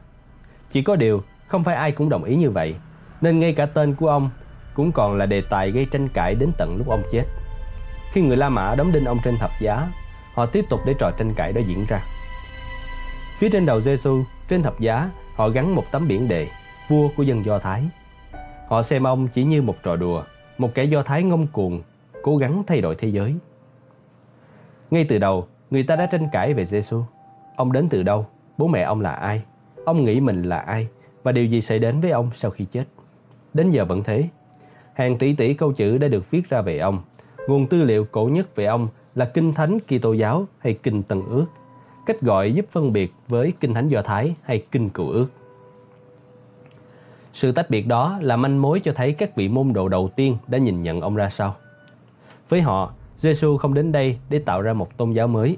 Chỉ có điều, không phải ai cũng đồng ý như vậy, nên ngay cả tên của ông cũng còn là đề tài gây tranh cãi đến tận lúc ông chết. Khi người La Mã đóng đinh ông trên thập giá, họ tiếp tục để trò tranh cãi đó diễn ra. Phía trên đầu Giêsu, trên thập giá, họ gắn một tấm biển đề, vua của dân Do Thái. Họ xem ông chỉ như một trò đùa, một kẻ Do Thái ngông cuồng, cố gắng thay đổi thế giới. Ngay từ đầu, người ta đã tranh cãi về Giêsu. Ông đến từ đâu? Bố mẹ ông là ai? Ông nghĩ mình là ai? Và điều gì sẽ đến với ông sau khi chết? Đến giờ vẫn thế. Hàng tỷ tỷ câu chữ đã được viết ra về ông. Nguồn tư liệu cổ nhất về ông là Kinh Thánh Kitô giáo hay Kinh Tân Ước cách gọi giúp phân biệt với Kinh Thánh Do Thái hay Kinh Cựu Ước. Sự tách biệt đó là manh mối cho thấy các vị môn đồ đầu tiên đã nhìn nhận ông ra sao. Với họ, Giêsu không đến đây để tạo ra một tôn giáo mới.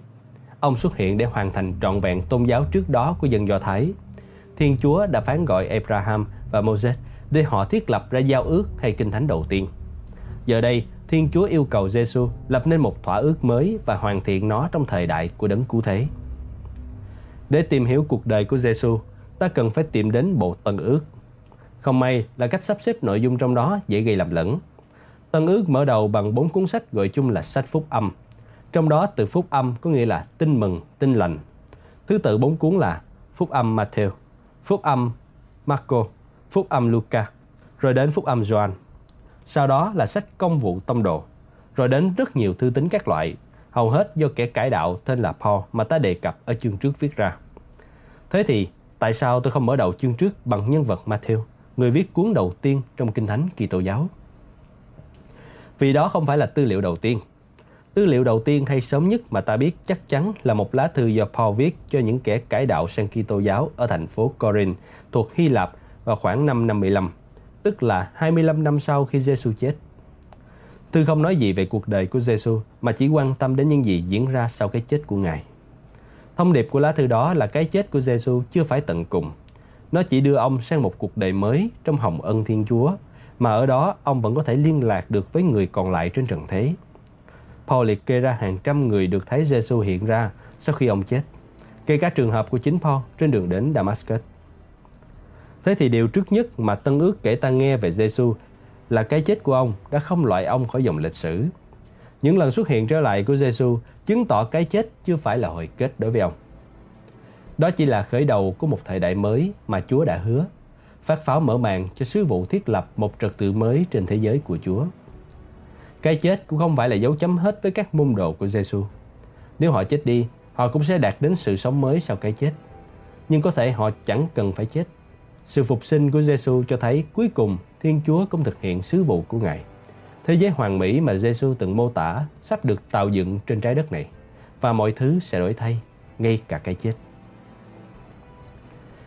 Ông xuất hiện để hoàn thành trọn vẹn tôn giáo trước đó của dân Do Thái. Thiên Chúa đã phán gọi Abraham và Moses để họ thiết lập ra giao ước hay kinh thánh đầu tiên. Giờ đây, Thiên Chúa yêu cầu Giêsu lập nên một thỏa ước mới và hoàn thiện nó trong thời đại của đấng cứu thế. Để tìm hiểu cuộc đời của Giêsu, ta cần phải tìm đến bộ Tân Ước. Không may là cách sắp xếp nội dung trong đó dễ gây lầm lẫn. Tân Ước mở đầu bằng bốn cuốn sách gọi chung là sách phúc âm. Trong đó từ phúc âm có nghĩa là tin mừng, tin lành. Thứ tự bốn cuốn là phúc âm Matthew, phúc âm Marco, phúc âm Luca, rồi đến phúc âm Gioan. Sau đó là sách công vụ tông đồ, rồi đến rất nhiều thư tín các loại hầu hết do kẻ cải đạo tên là Paul mà ta đề cập ở chương trước viết ra. Thế thì, tại sao tôi không mở đầu chương trước bằng nhân vật Matthew, người viết cuốn đầu tiên trong Kinh Thánh Kitô giáo? Vì đó không phải là tư liệu đầu tiên. Tư liệu đầu tiên hay sớm nhất mà ta biết chắc chắn là một lá thư do Paul viết cho những kẻ cải đạo sang Kitô giáo ở thành phố Corinth thuộc Hy Lạp vào khoảng năm 55, tức là 25 năm sau khi Giêsu chết. Thư không nói gì về cuộc đời của Giêsu mà chỉ quan tâm đến những gì diễn ra sau cái chết của Ngài. Thông điệp của lá thư đó là cái chết của Giêsu chưa phải tận cùng. Nó chỉ đưa ông sang một cuộc đời mới trong hồng ân Thiên Chúa, mà ở đó ông vẫn có thể liên lạc được với người còn lại trên trần thế. Paul liệt kê ra hàng trăm người được thấy Giêsu hiện ra sau khi ông chết, kể cả trường hợp của chính Paul trên đường đến Damascus. Thế thì điều trước nhất mà Tân ước kể ta nghe về Giêsu là cái chết của ông đã không loại ông khỏi dòng lịch sử. Những lần xuất hiện trở lại của Giêsu chứng tỏ cái chết chưa phải là hồi kết đối với ông. Đó chỉ là khởi đầu của một thời đại mới mà Chúa đã hứa, phát pháo mở màn cho sứ vụ thiết lập một trật tự mới trên thế giới của Chúa. Cái chết cũng không phải là dấu chấm hết với các môn đồ của Giêsu. Nếu họ chết đi, họ cũng sẽ đạt đến sự sống mới sau cái chết. Nhưng có thể họ chẳng cần phải chết. Sự phục sinh của Giêsu cho thấy cuối cùng Thiên Chúa cũng thực hiện sứ vụ của Ngài. Thế giới hoàn mỹ mà Giêsu từng mô tả sắp được tạo dựng trên trái đất này và mọi thứ sẽ đổi thay, ngay cả cái chết.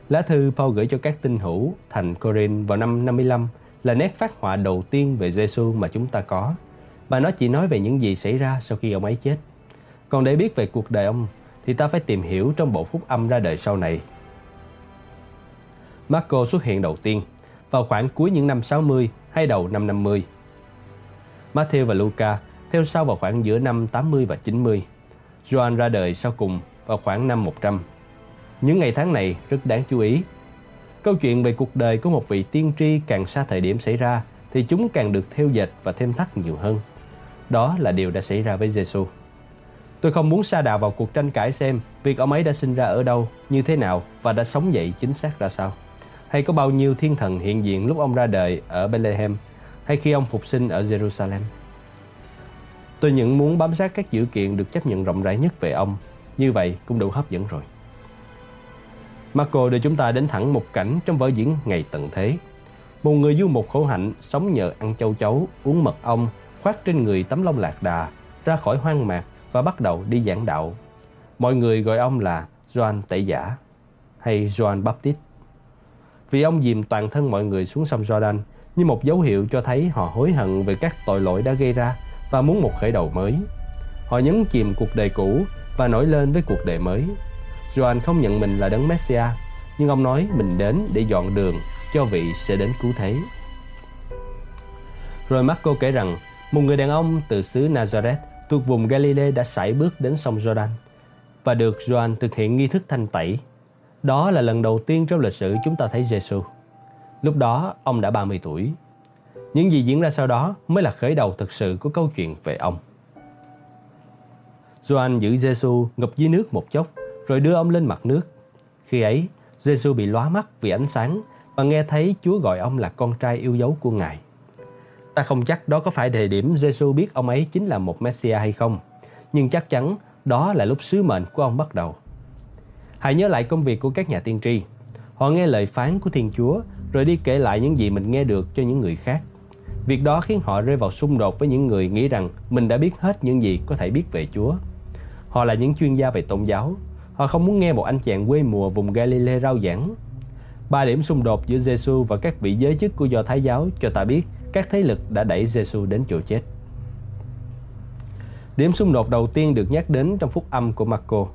Lá thư Paul gửi cho các tinh hữu thành Corinth vào năm 55 là nét phát họa đầu tiên về Giêsu mà chúng ta có và nó chỉ nói về những gì xảy ra sau khi ông ấy chết. Còn để biết về cuộc đời ông, thì ta phải tìm hiểu trong bộ phúc âm ra đời sau này. Marco xuất hiện đầu tiên – vào khoảng cuối những năm 60 hay đầu năm 50. Matthew và Luca theo sau vào khoảng giữa năm 80 và 90. Joan ra đời sau cùng vào khoảng năm 100. Những ngày tháng này rất đáng chú ý. Câu chuyện về cuộc đời của một vị tiên tri càng xa thời điểm xảy ra, thì chúng càng được theo dệt và thêm thắt nhiều hơn. Đó là điều đã xảy ra với Giêsu. Tôi không muốn sa đà vào cuộc tranh cãi xem việc ông ấy đã sinh ra ở đâu, như thế nào và đã sống dậy chính xác ra sao. Hay có bao nhiêu thiên thần hiện diện lúc ông ra đời ở Bethlehem hay khi ông phục sinh ở Jerusalem. Tôi những muốn bám sát các dữ kiện được chấp nhận rộng rãi nhất về ông. Như vậy cũng đủ hấp dẫn rồi. Marco đưa chúng ta đến thẳng một cảnh trong vở diễn Ngày Tận Thế. Một người du mục khổ hạnh sống nhờ ăn châu chấu, uống mật ong, khoác trên người tấm lông lạc đà, ra khỏi hoang mạc và bắt đầu đi giảng đạo. Mọi người gọi ông là Gioan Tẩy Giả hay Gioan Baptist. Vì ông dìm toàn thân mọi người xuống sông Jordan như một dấu hiệu cho thấy họ hối hận về các tội lỗi đã gây ra và muốn một khởi đầu mới. Họ nhấn chìm cuộc đời cũ và nổi lên với cuộc đời mới. Gioan không nhận mình là đấng Messiah, nhưng ông nói mình đến để dọn đường cho vị sẽ đến cứu thế. Rồi Marco kể rằng một người đàn ông từ xứ Nazareth thuộc vùng Galilee đã sải bước đến sông Jordan và được Gioan thực hiện nghi thức thanh tẩy. Đó là lần đầu tiên trong lịch sử chúng ta thấy Giêsu. Lúc đó ông đã 30 tuổi. Những gì diễn ra sau đó mới là khởi đầu thực sự của câu chuyện về ông. Gioan giữ Giêsu ngập dưới nước một chốc rồi đưa ông lên mặt nước. Khi ấy, Giêsu bị lóa mắt vì ánh sáng và nghe thấy Chúa gọi ông là con trai yêu dấu của Ngài. Ta không chắc đó có phải thời điểm Giêsu biết ông ấy chính là một Messiah hay không, nhưng chắc chắn đó là lúc sứ mệnh của ông bắt đầu. Hãy nhớ lại công việc của các nhà tiên tri. Họ nghe lời phán của Thiên Chúa rồi đi kể lại những gì mình nghe được cho những người khác. Việc đó khiến họ rơi vào xung đột với những người nghĩ rằng mình đã biết hết những gì có thể biết về Chúa. Họ là những chuyên gia về tôn giáo. Họ không muốn nghe một anh chàng quê mùa vùng Galilee rao giảng. Ba điểm xung đột giữa Giêsu và các vị giới chức của Do Thái giáo cho ta biết các thế lực đã đẩy Giêsu đến chỗ chết. Điểm xung đột đầu tiên được nhắc đến trong phúc âm của Marco.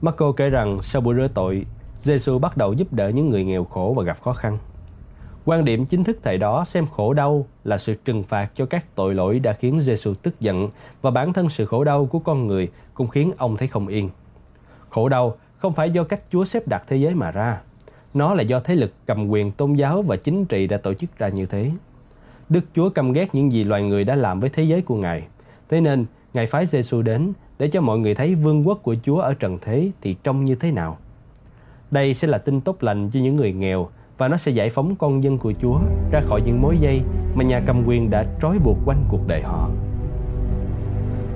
Marco kể rằng sau buổi rửa tội, Giêsu bắt đầu giúp đỡ những người nghèo khổ và gặp khó khăn. Quan điểm chính thức thời đó xem khổ đau là sự trừng phạt cho các tội lỗi đã khiến Giêsu tức giận và bản thân sự khổ đau của con người cũng khiến ông thấy không yên. Khổ đau không phải do cách Chúa xếp đặt thế giới mà ra. Nó là do thế lực cầm quyền tôn giáo và chính trị đã tổ chức ra như thế. Đức Chúa căm ghét những gì loài người đã làm với thế giới của Ngài. Thế nên, Ngài phái giê đến để cho mọi người thấy vương quốc của Chúa ở trần thế thì trông như thế nào. Đây sẽ là tin tốt lành cho những người nghèo và nó sẽ giải phóng con dân của Chúa ra khỏi những mối dây mà nhà cầm quyền đã trói buộc quanh cuộc đời họ.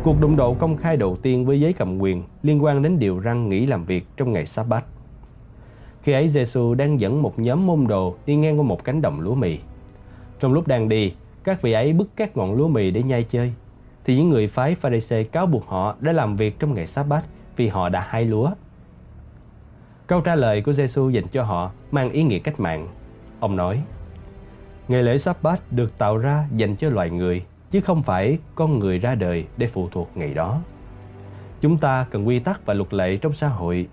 Cuộc đụng độ công khai đầu tiên với giới cầm quyền liên quan đến điều răng nghỉ làm việc trong ngày Sa-bát. Khi ấy Giêsu đang dẫn một nhóm môn đồ đi ngang qua một cánh đồng lúa mì. Trong lúc đang đi, các vị ấy bứt các ngọn lúa mì để nhai chơi. Thì những người phái Pharisee cáo buộc họ đã làm việc trong ngày Sa-bát vì họ đã hái lúa. Câu trả lời của Giêsu dành cho họ mang ý nghĩa cách mạng. Ông nói: Ngày lễ Sa-bát được tạo ra dành cho loài người, chứ không phải con người ra đời để phụ thuộc ngày đó. Chúng ta cần quy tắc và luật lệ trong xã hội,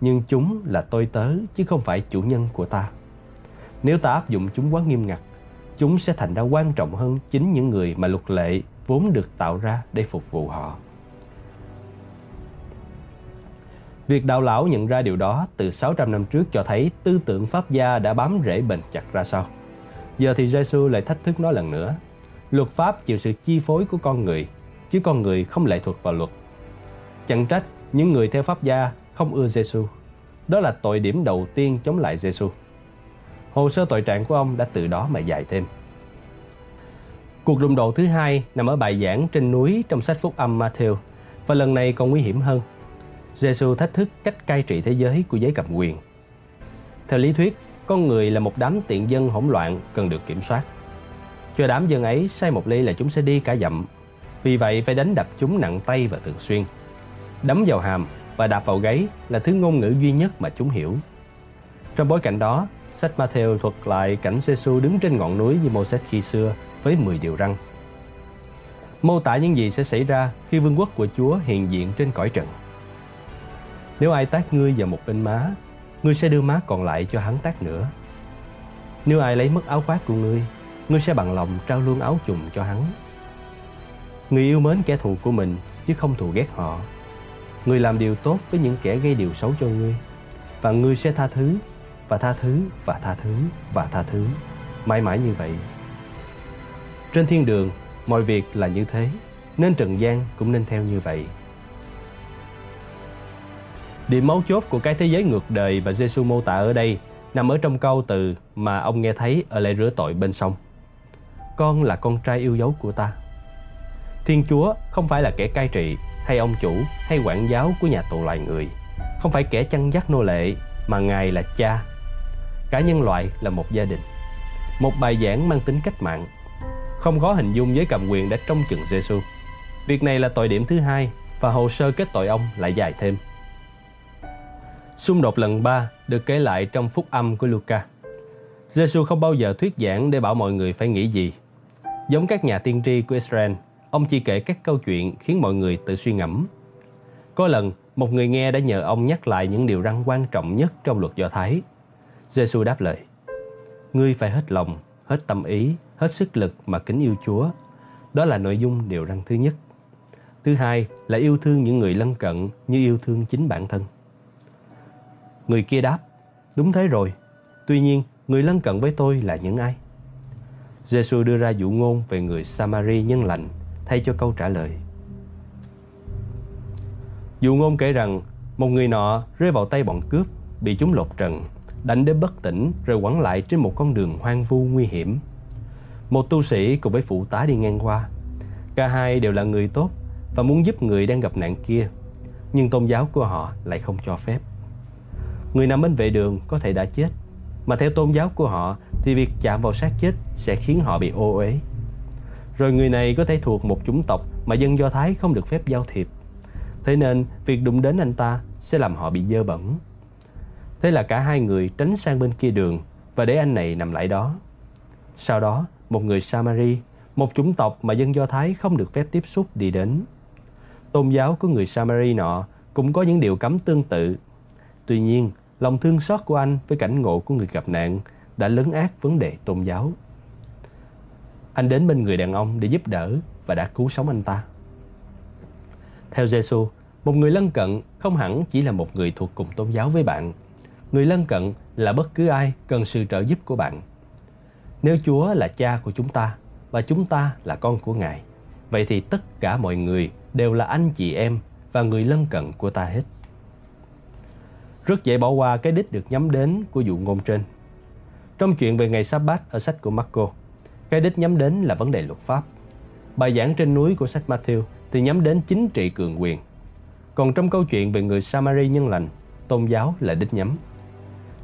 nhưng chúng là tôi tớ chứ không phải chủ nhân của ta. Nếu ta áp dụng chúng quá nghiêm ngặt chúng sẽ thành ra quan trọng hơn chính những người mà luật lệ vốn được tạo ra để phục vụ họ. Việc đạo lão nhận ra điều đó từ 600 năm trước cho thấy tư tưởng pháp gia đã bám rễ bền chặt ra sao. Giờ thì Giêsu lại thách thức nó lần nữa. Luật pháp chịu sự chi phối của con người, chứ con người không lệ thuộc vào luật. Chẳng trách những người theo pháp gia không ưa Giêsu. Đó là tội điểm đầu tiên chống lại Giêsu. Hồ sơ tội trạng của ông đã từ đó mà dài thêm. Cuộc đụng độ thứ hai nằm ở bài giảng trên núi trong sách phúc âm Matthew và lần này còn nguy hiểm hơn. Giêsu thách thức cách cai trị thế giới của giới cầm quyền. Theo lý thuyết, con người là một đám tiện dân hỗn loạn cần được kiểm soát. Cho đám dân ấy sai một ly là chúng sẽ đi cả dặm. Vì vậy phải đánh đập chúng nặng tay và thường xuyên. Đấm vào hàm và đạp vào gáy là thứ ngôn ngữ duy nhất mà chúng hiểu. Trong bối cảnh đó, Sách Matthew thuật lại cảnh giê đứng trên ngọn núi như Moses khi xưa với 10 điều răn. Mô tả những gì sẽ xảy ra khi vương quốc của Chúa hiện diện trên cõi trần. Nếu ai tác ngươi vào một bên má, ngươi sẽ đưa má còn lại cho hắn tác nữa. Nếu ai lấy mất áo khoác của ngươi, ngươi sẽ bằng lòng trao luôn áo chùm cho hắn. Người yêu mến kẻ thù của mình chứ không thù ghét họ. Người làm điều tốt với những kẻ gây điều xấu cho ngươi và ngươi sẽ tha thứ và tha thứ và tha thứ và tha thứ mãi mãi như vậy. Trên thiên đường, mọi việc là như thế, nên trần gian cũng nên theo như vậy. Điểm mấu chốt của cái thế giới ngược đời và Giêsu mô tả ở đây nằm ở trong câu từ mà ông nghe thấy ở lễ rửa tội bên sông. Con là con trai yêu dấu của ta. Thiên Chúa không phải là kẻ cai trị hay ông chủ hay quản giáo của nhà tù loài người, không phải kẻ chăn dắt nô lệ mà Ngài là cha. Cả nhân loại là một gia đình. Một bài giảng mang tính cách mạng. Không khó hình dung giới cầm quyền đã trông chừng Giêsu. Việc này là tội điểm thứ hai và hồ sơ kết tội ông lại dài thêm. Xung đột lần 3 được kể lại trong phúc âm của Luca. Giêsu không bao giờ thuyết giảng để bảo mọi người phải nghĩ gì. Giống các nhà tiên tri của Israel, ông chỉ kể các câu chuyện khiến mọi người tự suy ngẫm. Có lần, một người nghe đã nhờ ông nhắc lại những điều răn quan trọng nhất trong luật Do Thái. Giêsu đáp lời: Ngươi phải hết lòng, hết tâm ý, hết sức lực mà kính yêu Chúa. Đó là nội dung điều răn thứ nhất. Thứ hai là yêu thương những người lân cận như yêu thương chính bản thân. Người kia đáp, đúng thế rồi. Tuy nhiên, người lân cận với tôi là những ai? Giêsu đưa ra dụ ngôn về người Samari nhân lành thay cho câu trả lời. Dụ ngôn kể rằng một người nọ rơi vào tay bọn cướp, bị chúng lột trần, đánh đến bất tỉnh rồi quẳng lại trên một con đường hoang vu nguy hiểm. Một tu sĩ cùng với phụ tá đi ngang qua. Cả hai đều là người tốt và muốn giúp người đang gặp nạn kia, nhưng tôn giáo của họ lại không cho phép. Người nằm bên vệ đường có thể đã chết, mà theo tôn giáo của họ thì việc chạm vào xác chết sẽ khiến họ bị ô uế. Rồi người này có thể thuộc một chủng tộc mà dân Do Thái không được phép giao thiệp. Thế nên việc đụng đến anh ta sẽ làm họ bị dơ bẩn. Thế là cả hai người tránh sang bên kia đường và để anh này nằm lại đó. Sau đó, một người Samari, một chủng tộc mà dân Do Thái không được phép tiếp xúc đi đến. Tôn giáo của người Samari nọ cũng có những điều cấm tương tự. Tuy nhiên, lòng thương xót của anh với cảnh ngộ của người gặp nạn đã lấn át vấn đề tôn giáo. Anh đến bên người đàn ông để giúp đỡ và đã cứu sống anh ta. Theo Giêsu, một người lân cận không hẳn chỉ là một người thuộc cùng tôn giáo với bạn. Người lân cận là bất cứ ai cần sự trợ giúp của bạn. Nếu Chúa là cha của chúng ta và chúng ta là con của Ngài, vậy thì tất cả mọi người đều là anh chị em và người lân cận của ta hết. Rất dễ bỏ qua cái đích được nhắm đến của dụ ngôn trên. Trong chuyện về ngày Sa-bát ở sách của Marco, cái đích nhắm đến là vấn đề luật pháp. Bài giảng trên núi của sách Matthew thì nhắm đến chính trị cường quyền. Còn trong câu chuyện về người Samari nhân lành, tôn giáo là đích nhắm.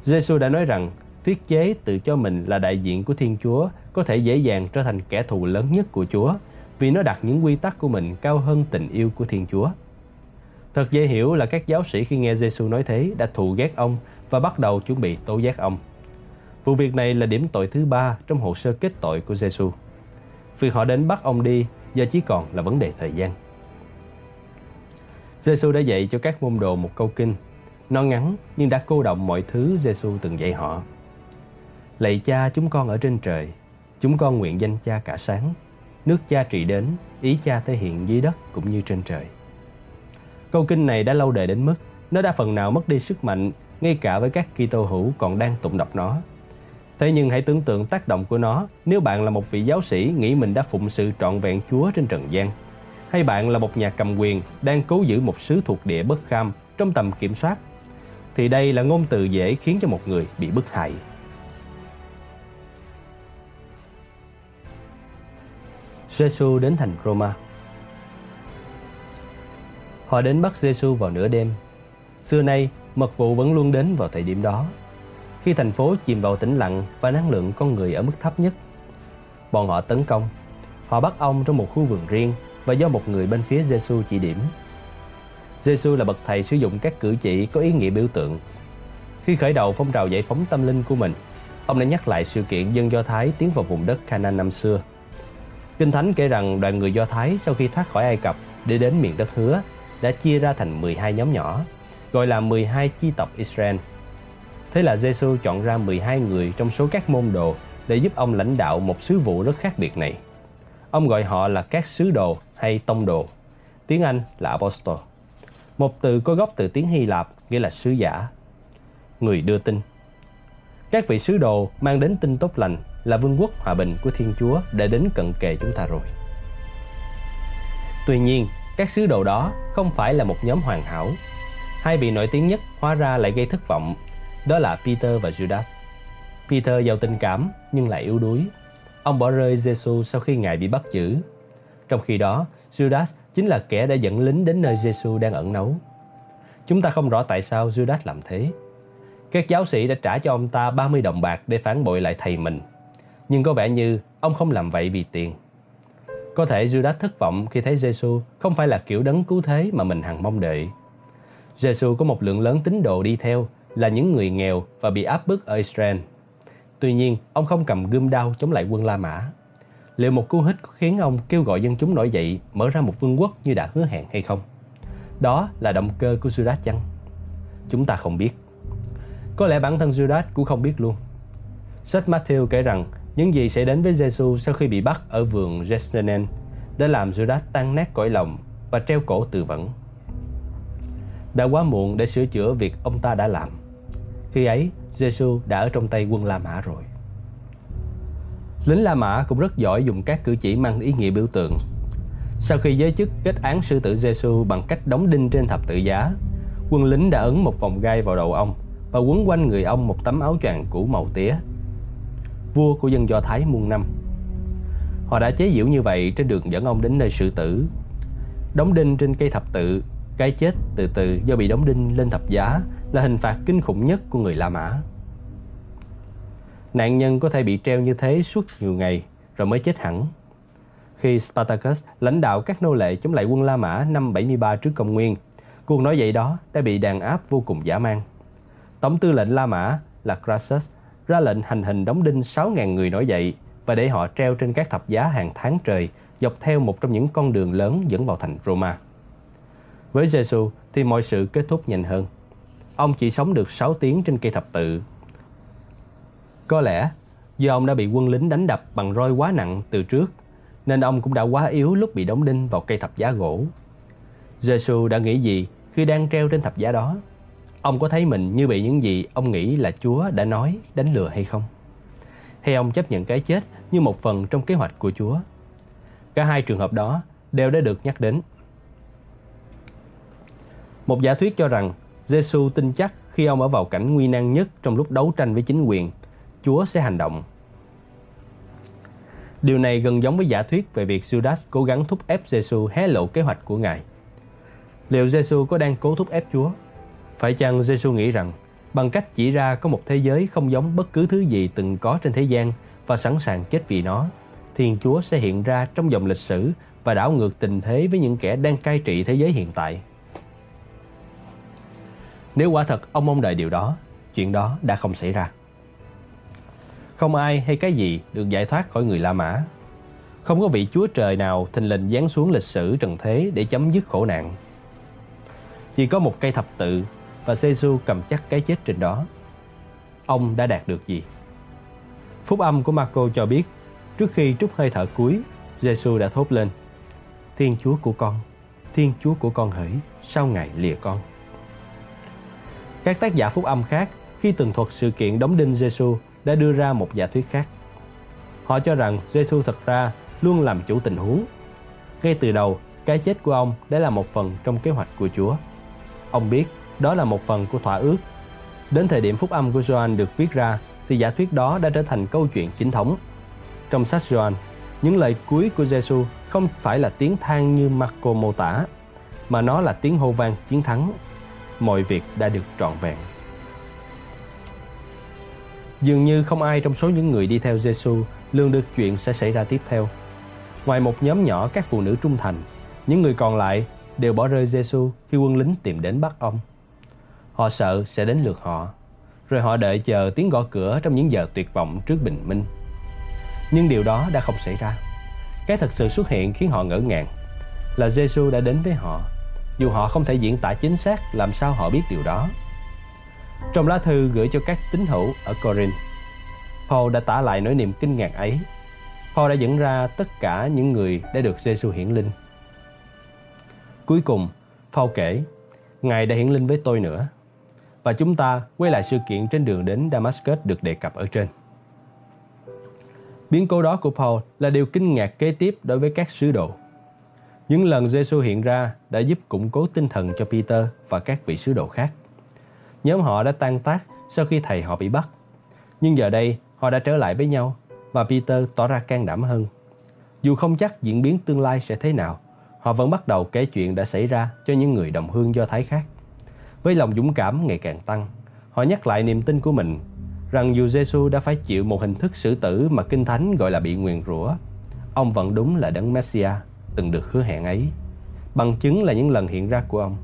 Giêsu đã nói rằng thiết chế tự cho mình là đại diện của Thiên Chúa có thể dễ dàng trở thành kẻ thù lớn nhất của Chúa, vì nó đặt những quy tắc của mình cao hơn tình yêu của Thiên Chúa. Thật dễ hiểu là các giáo sĩ khi nghe Giêsu nói thế đã thù ghét ông và bắt đầu chuẩn bị tố giác ông. Vụ việc này là điểm tội thứ ba trong hồ sơ kết tội của Giêsu. Việc họ đến bắt ông đi giờ chỉ còn là vấn đề thời gian. Giêsu đã dạy cho các môn đồ một câu kinh. Nó ngắn nhưng đã cô động mọi thứ Giêsu từng dạy họ. Lạy cha chúng con ở trên trời, chúng con nguyện danh cha cả sáng. Nước cha trị đến, ý cha thể hiện dưới đất cũng như trên trời. Câu kinh này đã lâu đời đến mức nó đã phần nào mất đi sức mạnh ngay cả với các Kitô hữu còn đang tụng đọc nó. Thế nhưng hãy tưởng tượng tác động của nó nếu bạn là một vị giáo sĩ nghĩ mình đã phụng sự trọn vẹn Chúa trên trần gian. Hay bạn là một nhà cầm quyền đang cố giữ một xứ thuộc địa bất kham trong tầm kiểm soát. Thì đây là ngôn từ dễ khiến cho một người bị bức hại. Giêsu đến thành Roma Họ đến bắt Giêsu vào nửa đêm. Xưa nay, mật vụ vẫn luôn đến vào thời điểm đó. Khi thành phố chìm vào tĩnh lặng và năng lượng con người ở mức thấp nhất, bọn họ tấn công. Họ bắt ông trong một khu vườn riêng và do một người bên phía Giêsu chỉ điểm. Giêsu là bậc thầy sử dụng các cử chỉ có ý nghĩa biểu tượng. Khi khởi đầu phong trào giải phóng tâm linh của mình, ông đã nhắc lại sự kiện dân Do Thái tiến vào vùng đất Canaan năm xưa. Kinh Thánh kể rằng đoàn người Do Thái sau khi thoát khỏi Ai Cập để đến miền đất hứa đã chia ra thành 12 nhóm nhỏ, gọi là 12 chi tộc Israel. Thế là Giêsu chọn ra 12 người trong số các môn đồ để giúp ông lãnh đạo một sứ vụ rất khác biệt này. Ông gọi họ là các sứ đồ hay tông đồ. Tiếng Anh là apostle một từ có gốc từ tiếng Hy Lạp nghĩa là sứ giả, người đưa tin. Các vị sứ đồ mang đến tin tốt lành là vương quốc hòa bình của Thiên Chúa đã đến cận kề chúng ta rồi. Tuy nhiên, các sứ đồ đó không phải là một nhóm hoàn hảo. Hai vị nổi tiếng nhất hóa ra lại gây thất vọng, đó là Peter và Judas. Peter giàu tình cảm nhưng lại yếu đuối. Ông bỏ rơi Jesus sau khi Ngài bị bắt giữ. Trong khi đó, Judas chính là kẻ đã dẫn lính đến nơi Giêsu đang ẩn náu. Chúng ta không rõ tại sao Judas làm thế. Các giáo sĩ đã trả cho ông ta 30 đồng bạc để phản bội lại thầy mình. Nhưng có vẻ như ông không làm vậy vì tiền. Có thể Judas thất vọng khi thấy Giêsu không phải là kiểu đấng cứu thế mà mình hằng mong đợi. Giêsu có một lượng lớn tín đồ đi theo là những người nghèo và bị áp bức ở Israel. Tuy nhiên, ông không cầm gươm đao chống lại quân La Mã. Liệu một cú hích có khiến ông kêu gọi dân chúng nổi dậy mở ra một vương quốc như đã hứa hẹn hay không? Đó là động cơ của Judas chăng? Chúng ta không biết. Có lẽ bản thân Judas cũng không biết luôn. Sách Matthew kể rằng những gì sẽ đến với Jesus sau khi bị bắt ở vườn Gethsemane đã làm Judas tan nát cõi lòng và treo cổ tự vẫn. Đã quá muộn để sửa chữa việc ông ta đã làm. Khi ấy, Jesus đã ở trong tay quân La Mã rồi. Lính La Mã cũng rất giỏi dùng các cử chỉ mang ý nghĩa biểu tượng. Sau khi giới chức kết án sư tử Giêsu bằng cách đóng đinh trên thập tự giá, quân lính đã ấn một vòng gai vào đầu ông và quấn quanh người ông một tấm áo choàng cũ màu tía. Vua của dân Do Thái muôn năm. Họ đã chế giễu như vậy trên đường dẫn ông đến nơi sự tử. Đóng đinh trên cây thập tự, cái chết từ từ do bị đóng đinh lên thập giá là hình phạt kinh khủng nhất của người La Mã. Nạn nhân có thể bị treo như thế suốt nhiều ngày rồi mới chết hẳn. Khi Spartacus lãnh đạo các nô lệ chống lại quân La Mã năm 73 trước công nguyên, cuộc nói dậy đó đã bị đàn áp vô cùng dã man. Tổng tư lệnh La Mã là Crassus ra lệnh hành hình đóng đinh 6.000 người nổi dậy và để họ treo trên các thập giá hàng tháng trời dọc theo một trong những con đường lớn dẫn vào thành Roma. Với Jesus thì mọi sự kết thúc nhanh hơn. Ông chỉ sống được 6 tiếng trên cây thập tự có lẽ do ông đã bị quân lính đánh đập bằng roi quá nặng từ trước, nên ông cũng đã quá yếu lúc bị đóng đinh vào cây thập giá gỗ. Giêsu đã nghĩ gì khi đang treo trên thập giá đó? Ông có thấy mình như bị những gì ông nghĩ là Chúa đã nói đánh lừa hay không? Hay ông chấp nhận cái chết như một phần trong kế hoạch của Chúa? Cả hai trường hợp đó đều đã được nhắc đến. Một giả thuyết cho rằng Giêsu tin chắc khi ông ở vào cảnh nguy nan nhất trong lúc đấu tranh với chính quyền Chúa sẽ hành động. Điều này gần giống với giả thuyết về việc Judas cố gắng thúc ép Giêsu hé lộ kế hoạch của Ngài. Liệu Giêsu có đang cố thúc ép Chúa? Phải chăng Giêsu nghĩ rằng bằng cách chỉ ra có một thế giới không giống bất cứ thứ gì từng có trên thế gian và sẵn sàng chết vì nó, Thiên Chúa sẽ hiện ra trong dòng lịch sử và đảo ngược tình thế với những kẻ đang cai trị thế giới hiện tại. Nếu quả thật ông mong đợi điều đó, chuyện đó đã không xảy ra. Không ai hay cái gì được giải thoát khỏi người La Mã. Không có vị Chúa Trời nào thình lình giáng xuống lịch sử trần thế để chấm dứt khổ nạn. Chỉ có một cây thập tự và giê cầm chắc cái chết trên đó. Ông đã đạt được gì? Phúc âm của Marco cho biết, trước khi trút hơi thở cuối, giê đã thốt lên: Thiên Chúa của con, Thiên Chúa của con hỡi, sau ngày lìa con. Các tác giả phúc âm khác khi tường thuật sự kiện đóng đinh giê đã đưa ra một giả thuyết khác. Họ cho rằng Giêsu thật ra luôn làm chủ tình huống. Ngay từ đầu, cái chết của ông đã là một phần trong kế hoạch của Chúa. Ông biết đó là một phần của thỏa ước. Đến thời điểm phúc âm của Gioan được viết ra thì giả thuyết đó đã trở thành câu chuyện chính thống. Trong sách Gioan, những lời cuối của Giêsu không phải là tiếng than như Marco mô tả, mà nó là tiếng hô vang chiến thắng. Mọi việc đã được trọn vẹn. Dường như không ai trong số những người đi theo Giêsu lường được chuyện sẽ xảy ra tiếp theo. Ngoài một nhóm nhỏ các phụ nữ trung thành, những người còn lại đều bỏ rơi Giêsu khi quân lính tìm đến bắt ông. Họ sợ sẽ đến lượt họ, rồi họ đợi chờ tiếng gõ cửa trong những giờ tuyệt vọng trước bình minh. Nhưng điều đó đã không xảy ra. Cái thật sự xuất hiện khiến họ ngỡ ngàng là Giêsu đã đến với họ, dù họ không thể diễn tả chính xác làm sao họ biết điều đó. Trong lá thư gửi cho các tín hữu ở Corinth, Paul đã tả lại nỗi niềm kinh ngạc ấy. Paul đã dẫn ra tất cả những người đã được giê hiển linh. Cuối cùng, Paul kể, Ngài đã hiển linh với tôi nữa. Và chúng ta quay lại sự kiện trên đường đến Damascus được đề cập ở trên. Biến cố đó của Paul là điều kinh ngạc kế tiếp đối với các sứ đồ. Những lần Giêsu hiện ra đã giúp củng cố tinh thần cho Peter và các vị sứ đồ khác. Nhóm họ đã tan tác sau khi thầy họ bị bắt. Nhưng giờ đây họ đã trở lại với nhau và Peter tỏ ra can đảm hơn. Dù không chắc diễn biến tương lai sẽ thế nào, họ vẫn bắt đầu kể chuyện đã xảy ra cho những người đồng hương do Thái khác. Với lòng dũng cảm ngày càng tăng, họ nhắc lại niềm tin của mình rằng dù Giêsu đã phải chịu một hình thức xử tử mà Kinh Thánh gọi là bị nguyền rủa, ông vẫn đúng là đấng Messiah từng được hứa hẹn ấy. Bằng chứng là những lần hiện ra của ông.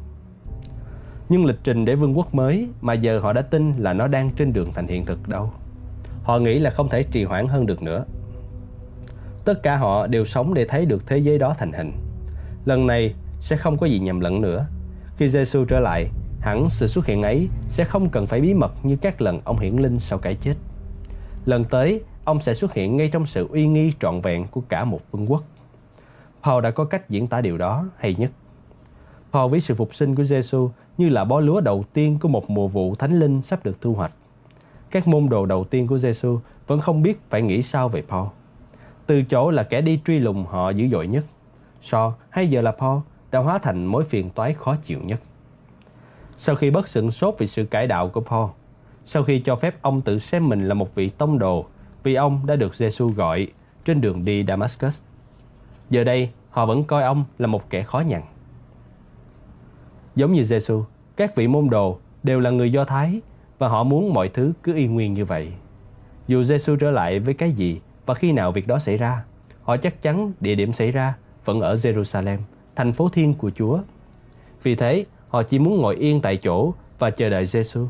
Nhưng lịch trình để vương quốc mới mà giờ họ đã tin là nó đang trên đường thành hiện thực đâu. Họ nghĩ là không thể trì hoãn hơn được nữa. Tất cả họ đều sống để thấy được thế giới đó thành hình. Lần này sẽ không có gì nhầm lẫn nữa. Khi Giêsu trở lại, hẳn sự xuất hiện ấy sẽ không cần phải bí mật như các lần ông hiển linh sau cái chết. Lần tới, ông sẽ xuất hiện ngay trong sự uy nghi trọn vẹn của cả một vương quốc. Paul đã có cách diễn tả điều đó hay nhất. Paul với sự phục sinh của Giêsu như là bó lúa đầu tiên của một mùa vụ thánh linh sắp được thu hoạch. Các môn đồ đầu tiên của Giêsu vẫn không biết phải nghĩ sao về Paul. Từ chỗ là kẻ đi truy lùng họ dữ dội nhất, So hay giờ là Paul đã hóa thành mối phiền toái khó chịu nhất. Sau khi bất sửng sốt vì sự cải đạo của Paul, sau khi cho phép ông tự xem mình là một vị tông đồ vì ông đã được Giêsu gọi trên đường đi Damascus. Giờ đây, họ vẫn coi ông là một kẻ khó nhằn. Giống như Giêsu, các vị môn đồ đều là người Do Thái và họ muốn mọi thứ cứ y nguyên như vậy. Dù Giêsu trở lại với cái gì và khi nào việc đó xảy ra, họ chắc chắn địa điểm xảy ra vẫn ở Jerusalem, thành phố thiên của Chúa. Vì thế, họ chỉ muốn ngồi yên tại chỗ và chờ đợi Giêsu.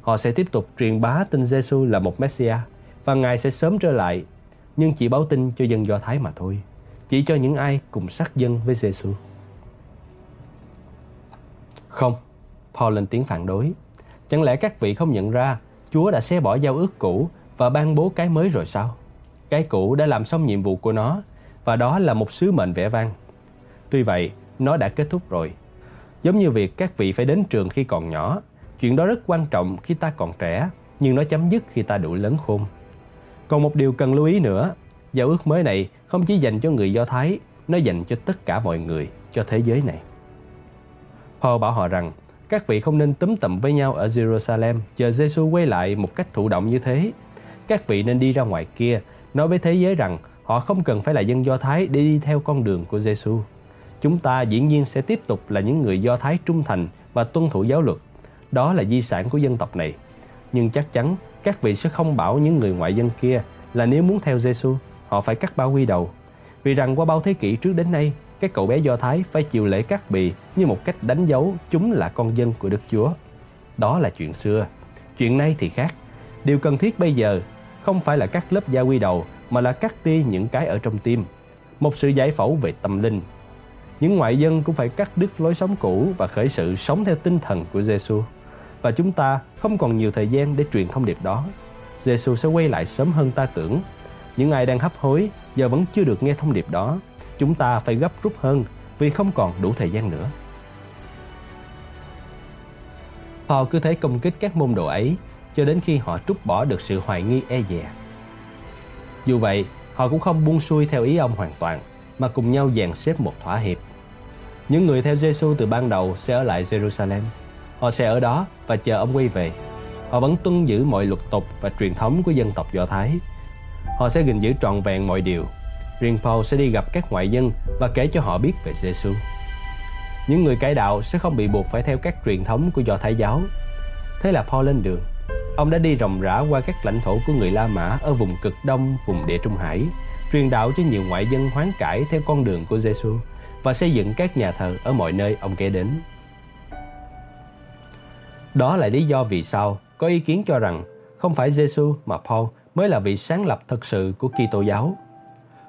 Họ sẽ tiếp tục truyền bá tin Giêsu là một Messiah và Ngài sẽ sớm trở lại, nhưng chỉ báo tin cho dân Do Thái mà thôi, chỉ cho những ai cùng sát dân với Giêsu. Không, Paul lên tiếng phản đối. Chẳng lẽ các vị không nhận ra Chúa đã xé bỏ giao ước cũ và ban bố cái mới rồi sao? Cái cũ đã làm xong nhiệm vụ của nó và đó là một sứ mệnh vẻ vang. Tuy vậy, nó đã kết thúc rồi. Giống như việc các vị phải đến trường khi còn nhỏ, chuyện đó rất quan trọng khi ta còn trẻ, nhưng nó chấm dứt khi ta đủ lớn khôn. Còn một điều cần lưu ý nữa, giao ước mới này không chỉ dành cho người Do Thái, nó dành cho tất cả mọi người, cho thế giới này. Paul bảo họ rằng, các vị không nên túm tụm với nhau ở Jerusalem chờ Giêsu quay lại một cách thụ động như thế. Các vị nên đi ra ngoài kia, nói với thế giới rằng Họ không cần phải là dân Do Thái để đi theo con đường của Giêsu. Chúng ta dĩ nhiên sẽ tiếp tục là những người Do Thái trung thành và tuân thủ giáo luật. Đó là di sản của dân tộc này. Nhưng chắc chắn các vị sẽ không bảo những người ngoại dân kia là nếu muốn theo Giêsu, họ phải cắt bao quy đầu. Vì rằng qua bao thế kỷ trước đến nay, các cậu bé Do Thái phải chịu lễ cắt bì như một cách đánh dấu chúng là con dân của Đức Chúa. Đó là chuyện xưa. Chuyện nay thì khác. Điều cần thiết bây giờ không phải là cắt lớp da quy đầu mà là cắt đi những cái ở trong tim, một sự giải phẫu về tâm linh. Những ngoại dân cũng phải cắt đứt lối sống cũ và khởi sự sống theo tinh thần của Giêsu. Và chúng ta không còn nhiều thời gian để truyền thông điệp đó. Giêsu sẽ quay lại sớm hơn ta tưởng. Những ai đang hấp hối giờ vẫn chưa được nghe thông điệp đó. Chúng ta phải gấp rút hơn vì không còn đủ thời gian nữa. Họ cứ thế công kích các môn đồ ấy cho đến khi họ trút bỏ được sự hoài nghi e dè. Dù vậy, họ cũng không buông xuôi theo ý ông hoàn toàn, mà cùng nhau dàn xếp một thỏa hiệp. Những người theo Giêsu từ ban đầu sẽ ở lại Jerusalem. Họ sẽ ở đó và chờ ông quay về. Họ vẫn tuân giữ mọi luật tục và truyền thống của dân tộc Do Thái. Họ sẽ gìn giữ trọn vẹn mọi điều. Riêng Paul sẽ đi gặp các ngoại dân và kể cho họ biết về Giêsu. Những người cải đạo sẽ không bị buộc phải theo các truyền thống của Do Thái giáo. Thế là Paul lên đường Ông đã đi ròng rã qua các lãnh thổ của người La Mã ở vùng cực đông, vùng địa Trung Hải, truyền đạo cho nhiều ngoại dân hoán cải theo con đường của Giêsu và xây dựng các nhà thờ ở mọi nơi ông kể đến. Đó là lý do vì sao có ý kiến cho rằng không phải Giêsu mà Paul mới là vị sáng lập thực sự của Kitô giáo.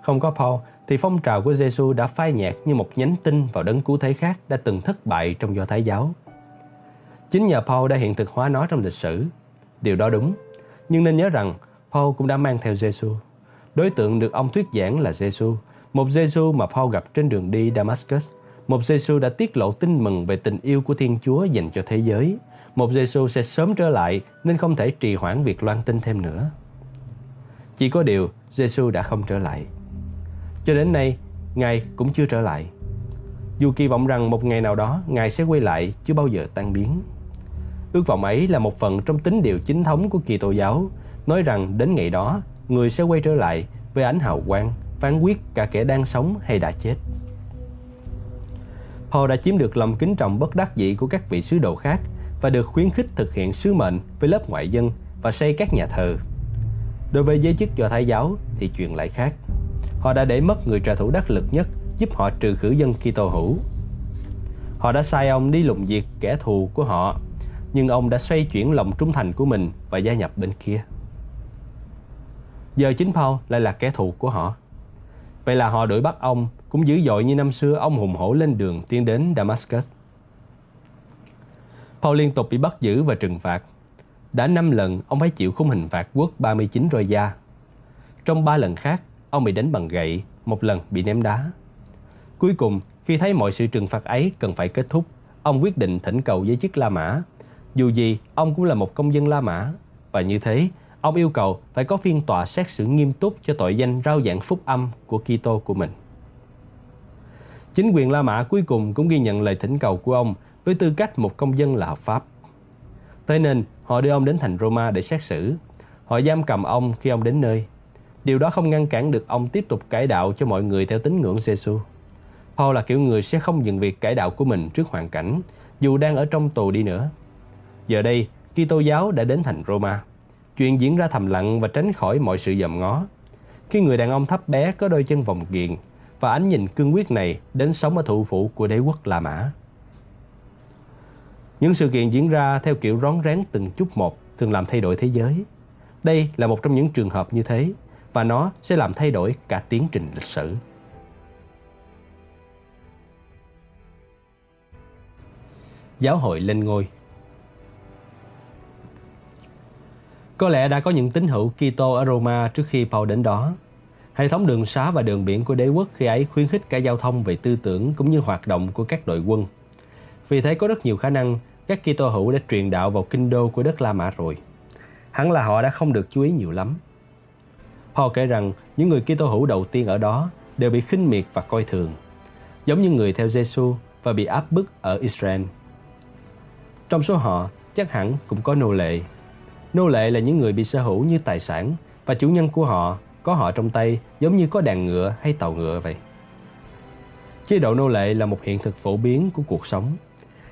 Không có Paul thì phong trào của Giêsu đã phai nhạt như một nhánh tinh vào đấng cứu thế khác đã từng thất bại trong Do Thái giáo. Chính nhờ Paul đã hiện thực hóa nó trong lịch sử Điều đó đúng, nhưng nên nhớ rằng Paul cũng đã mang theo Giêsu. Đối tượng được ông thuyết giảng là Giêsu, một Giêsu mà Paul gặp trên đường đi Damascus, Một Giêsu đã tiết lộ tin mừng về tình yêu của Thiên Chúa dành cho thế giới. Một Giêsu sẽ sớm trở lại nên không thể trì hoãn việc loan tin thêm nữa. Chỉ có điều, Giêsu đã không trở lại. Cho đến nay, Ngài cũng chưa trở lại. Dù kỳ vọng rằng một ngày nào đó Ngài sẽ quay lại chưa bao giờ tan biến. Ước vọng ấy là một phần trong tính điều chính thống của kỳ tô giáo, nói rằng đến ngày đó, người sẽ quay trở lại với ánh hào quang, phán quyết cả kẻ đang sống hay đã chết. Paul đã chiếm được lòng kính trọng bất đắc dĩ của các vị sứ đồ khác và được khuyến khích thực hiện sứ mệnh với lớp ngoại dân và xây các nhà thờ. Đối với giới chức do Thái giáo thì chuyện lại khác. Họ đã để mất người trợ thủ đắc lực nhất giúp họ trừ khử dân Kitô hữu. Họ đã sai ông đi lùng diệt kẻ thù của họ, nhưng ông đã xoay chuyển lòng trung thành của mình và gia nhập bên kia. Giờ chính Paul lại là kẻ thù của họ. Vậy là họ đuổi bắt ông cũng dữ dội như năm xưa ông hùng hổ lên đường tiến đến Damascus. Paul liên tục bị bắt giữ và trừng phạt. Đã 5 lần ông phải chịu khung hình phạt quốc 39 roi da. Trong 3 lần khác, ông bị đánh bằng gậy, một lần bị ném đá. Cuối cùng, khi thấy mọi sự trừng phạt ấy cần phải kết thúc, ông quyết định thỉnh cầu giới chức La Mã. Dù gì, ông cũng là một công dân La Mã. Và như thế, ông yêu cầu phải có phiên tòa xét xử nghiêm túc cho tội danh rao giảng phúc âm của Kitô của mình. Chính quyền La Mã cuối cùng cũng ghi nhận lời thỉnh cầu của ông với tư cách một công dân là hợp pháp. Thế nên, họ đưa ông đến thành Roma để xét xử. Họ giam cầm ông khi ông đến nơi. Điều đó không ngăn cản được ông tiếp tục cải đạo cho mọi người theo tín ngưỡng Giêsu. Paul là kiểu người sẽ không dừng việc cải đạo của mình trước hoàn cảnh, dù đang ở trong tù đi nữa. Giờ đây, Kitô giáo đã đến thành Roma. Chuyện diễn ra thầm lặng và tránh khỏi mọi sự dòm ngó. Khi người đàn ông thấp bé có đôi chân vòng kiền và ánh nhìn cương quyết này đến sống ở thủ phủ của đế quốc La Mã. Những sự kiện diễn ra theo kiểu rón rén từng chút một thường làm thay đổi thế giới. Đây là một trong những trường hợp như thế và nó sẽ làm thay đổi cả tiến trình lịch sử. Giáo hội lên ngôi Có lẽ đã có những tín hữu Kitô ở Roma trước khi Paul đến đó. Hệ thống đường xá và đường biển của đế quốc khi ấy khuyến khích cả giao thông về tư tưởng cũng như hoạt động của các đội quân. Vì thế có rất nhiều khả năng các Kitô hữu đã truyền đạo vào kinh đô của đất La Mã rồi. Hẳn là họ đã không được chú ý nhiều lắm. Paul kể rằng những người Kitô hữu đầu tiên ở đó đều bị khinh miệt và coi thường, giống như người theo Giêsu và bị áp bức ở Israel. Trong số họ, chắc hẳn cũng có nô lệ. Nô lệ là những người bị sở hữu như tài sản và chủ nhân của họ có họ trong tay giống như có đàn ngựa hay tàu ngựa vậy. Chế độ nô lệ là một hiện thực phổ biến của cuộc sống.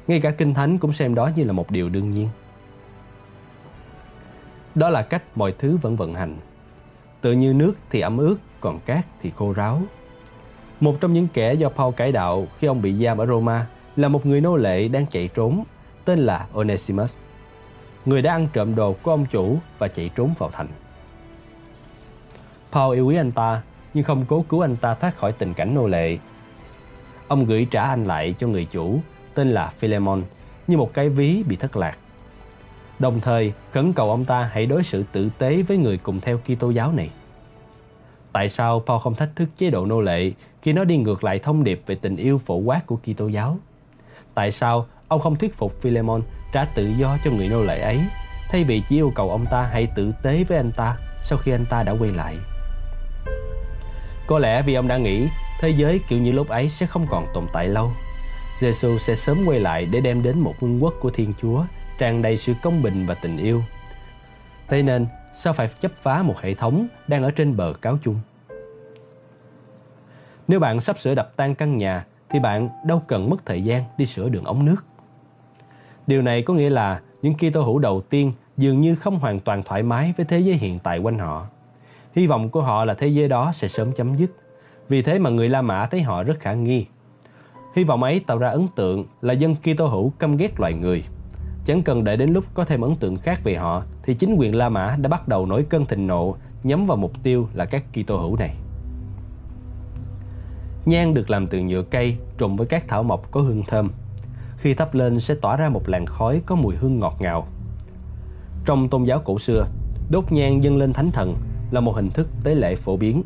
Ngay cả Kinh Thánh cũng xem đó như là một điều đương nhiên. Đó là cách mọi thứ vẫn vận hành. Tự như nước thì ẩm ướt, còn cát thì khô ráo. Một trong những kẻ do Paul cải đạo khi ông bị giam ở Roma là một người nô lệ đang chạy trốn, tên là Onesimus. Người đã ăn trộm đồ của ông chủ và chạy trốn vào thành. Paul yêu quý anh ta nhưng không cố cứu anh ta thoát khỏi tình cảnh nô lệ. Ông gửi trả anh lại cho người chủ tên là Philemon như một cái ví bị thất lạc. Đồng thời khẩn cầu ông ta hãy đối xử tử tế với người cùng theo Kitô giáo này. Tại sao Paul không thách thức chế độ nô lệ khi nó đi ngược lại thông điệp về tình yêu phổ quát của Kitô giáo? Tại sao ông không thuyết phục Philemon trả tự do cho người nô lệ ấy, thay vì chỉ yêu cầu ông ta hãy tử tế với anh ta sau khi anh ta đã quay lại? Có lẽ vì ông đã nghĩ, thế giới kiểu như lúc ấy sẽ không còn tồn tại lâu. Giêsu sẽ sớm quay lại để đem đến một vương quốc của Thiên Chúa tràn đầy sự công bình và tình yêu. Thế nên, sao phải chấp phá một hệ thống đang ở trên bờ cáo chung? Nếu bạn sắp sửa đập tan căn nhà thì bạn đâu cần mất thời gian đi sửa đường ống nước. Điều này có nghĩa là những Kitô hữu đầu tiên dường như không hoàn toàn thoải mái với thế giới hiện tại quanh họ. Hy vọng của họ là thế giới đó sẽ sớm chấm dứt. Vì thế mà người La Mã thấy họ rất khả nghi. Hy vọng ấy tạo ra ấn tượng là dân Kitô hữu căm ghét loài người. Chẳng cần đợi đến lúc có thêm ấn tượng khác về họ thì chính quyền La Mã đã bắt đầu nổi cơn thịnh nộ nhắm vào mục tiêu là các Kitô hữu này. Nhang được làm từ nhựa cây trộn với các thảo mộc có hương thơm. Khi thắp lên sẽ tỏa ra một làn khói có mùi hương ngọt ngào. Trong tôn giáo cổ xưa, đốt nhang dâng lên thánh thần là một hình thức tế lễ phổ biến.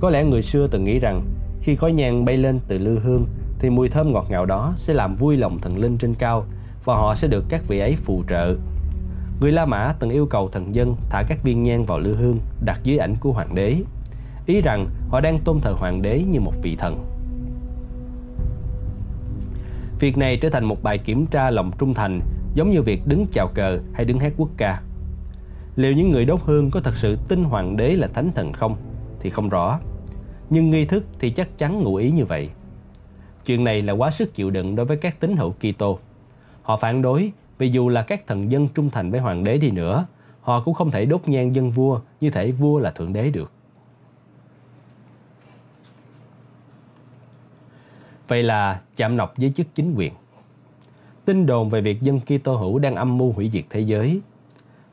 Có lẽ người xưa từng nghĩ rằng khi khói nhang bay lên từ lư hương thì mùi thơm ngọt ngào đó sẽ làm vui lòng thần linh trên cao và họ sẽ được các vị ấy phù trợ. Người La Mã từng yêu cầu thần dân thả các viên nhang vào lư hương đặt dưới ảnh của hoàng đế, ý rằng họ đang tôn thờ hoàng đế như một vị thần. Việc này trở thành một bài kiểm tra lòng trung thành giống như việc đứng chào cờ hay đứng hát quốc ca. Liệu những người đốt hương có thật sự tin hoàng đế là thánh thần không thì không rõ. Nhưng nghi thức thì chắc chắn ngụ ý như vậy. Chuyện này là quá sức chịu đựng đối với các tín hữu Kitô. Họ phản đối vì dù là các thần dân trung thành với hoàng đế đi nữa, họ cũng không thể đốt nhang dân vua như thể vua là thượng đế được. Vậy là chạm nọc với chức chính quyền. Tin đồn về việc dân Kitô hữu đang âm mưu hủy diệt thế giới,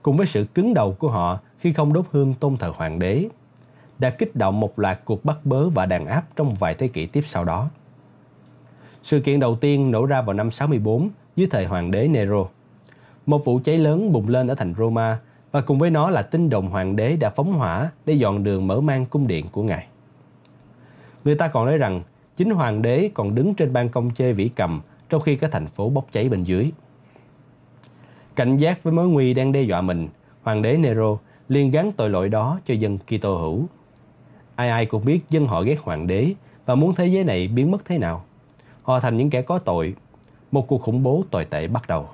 cùng với sự cứng đầu của họ khi không đốt hương tôn thờ hoàng đế, đã kích động một loạt cuộc bắt bớ và đàn áp trong vài thế kỷ tiếp sau đó. Sự kiện đầu tiên nổ ra vào năm 64 dưới thời hoàng đế Nero. Một vụ cháy lớn bùng lên ở thành Roma và cùng với nó là tin đồng hoàng đế đã phóng hỏa để dọn đường mở mang cung điện của ngài. Người ta còn nói rằng chính hoàng đế còn đứng trên ban công chê vĩ cầm trong khi cả thành phố bốc cháy bên dưới. Cảnh giác với mối nguy đang đe dọa mình, hoàng đế Nero liền gắn tội lỗi đó cho dân Kitô hữu. Ai ai cũng biết dân họ ghét hoàng đế và muốn thế giới này biến mất thế nào. Họ thành những kẻ có tội. Một cuộc khủng bố tồi tệ bắt đầu.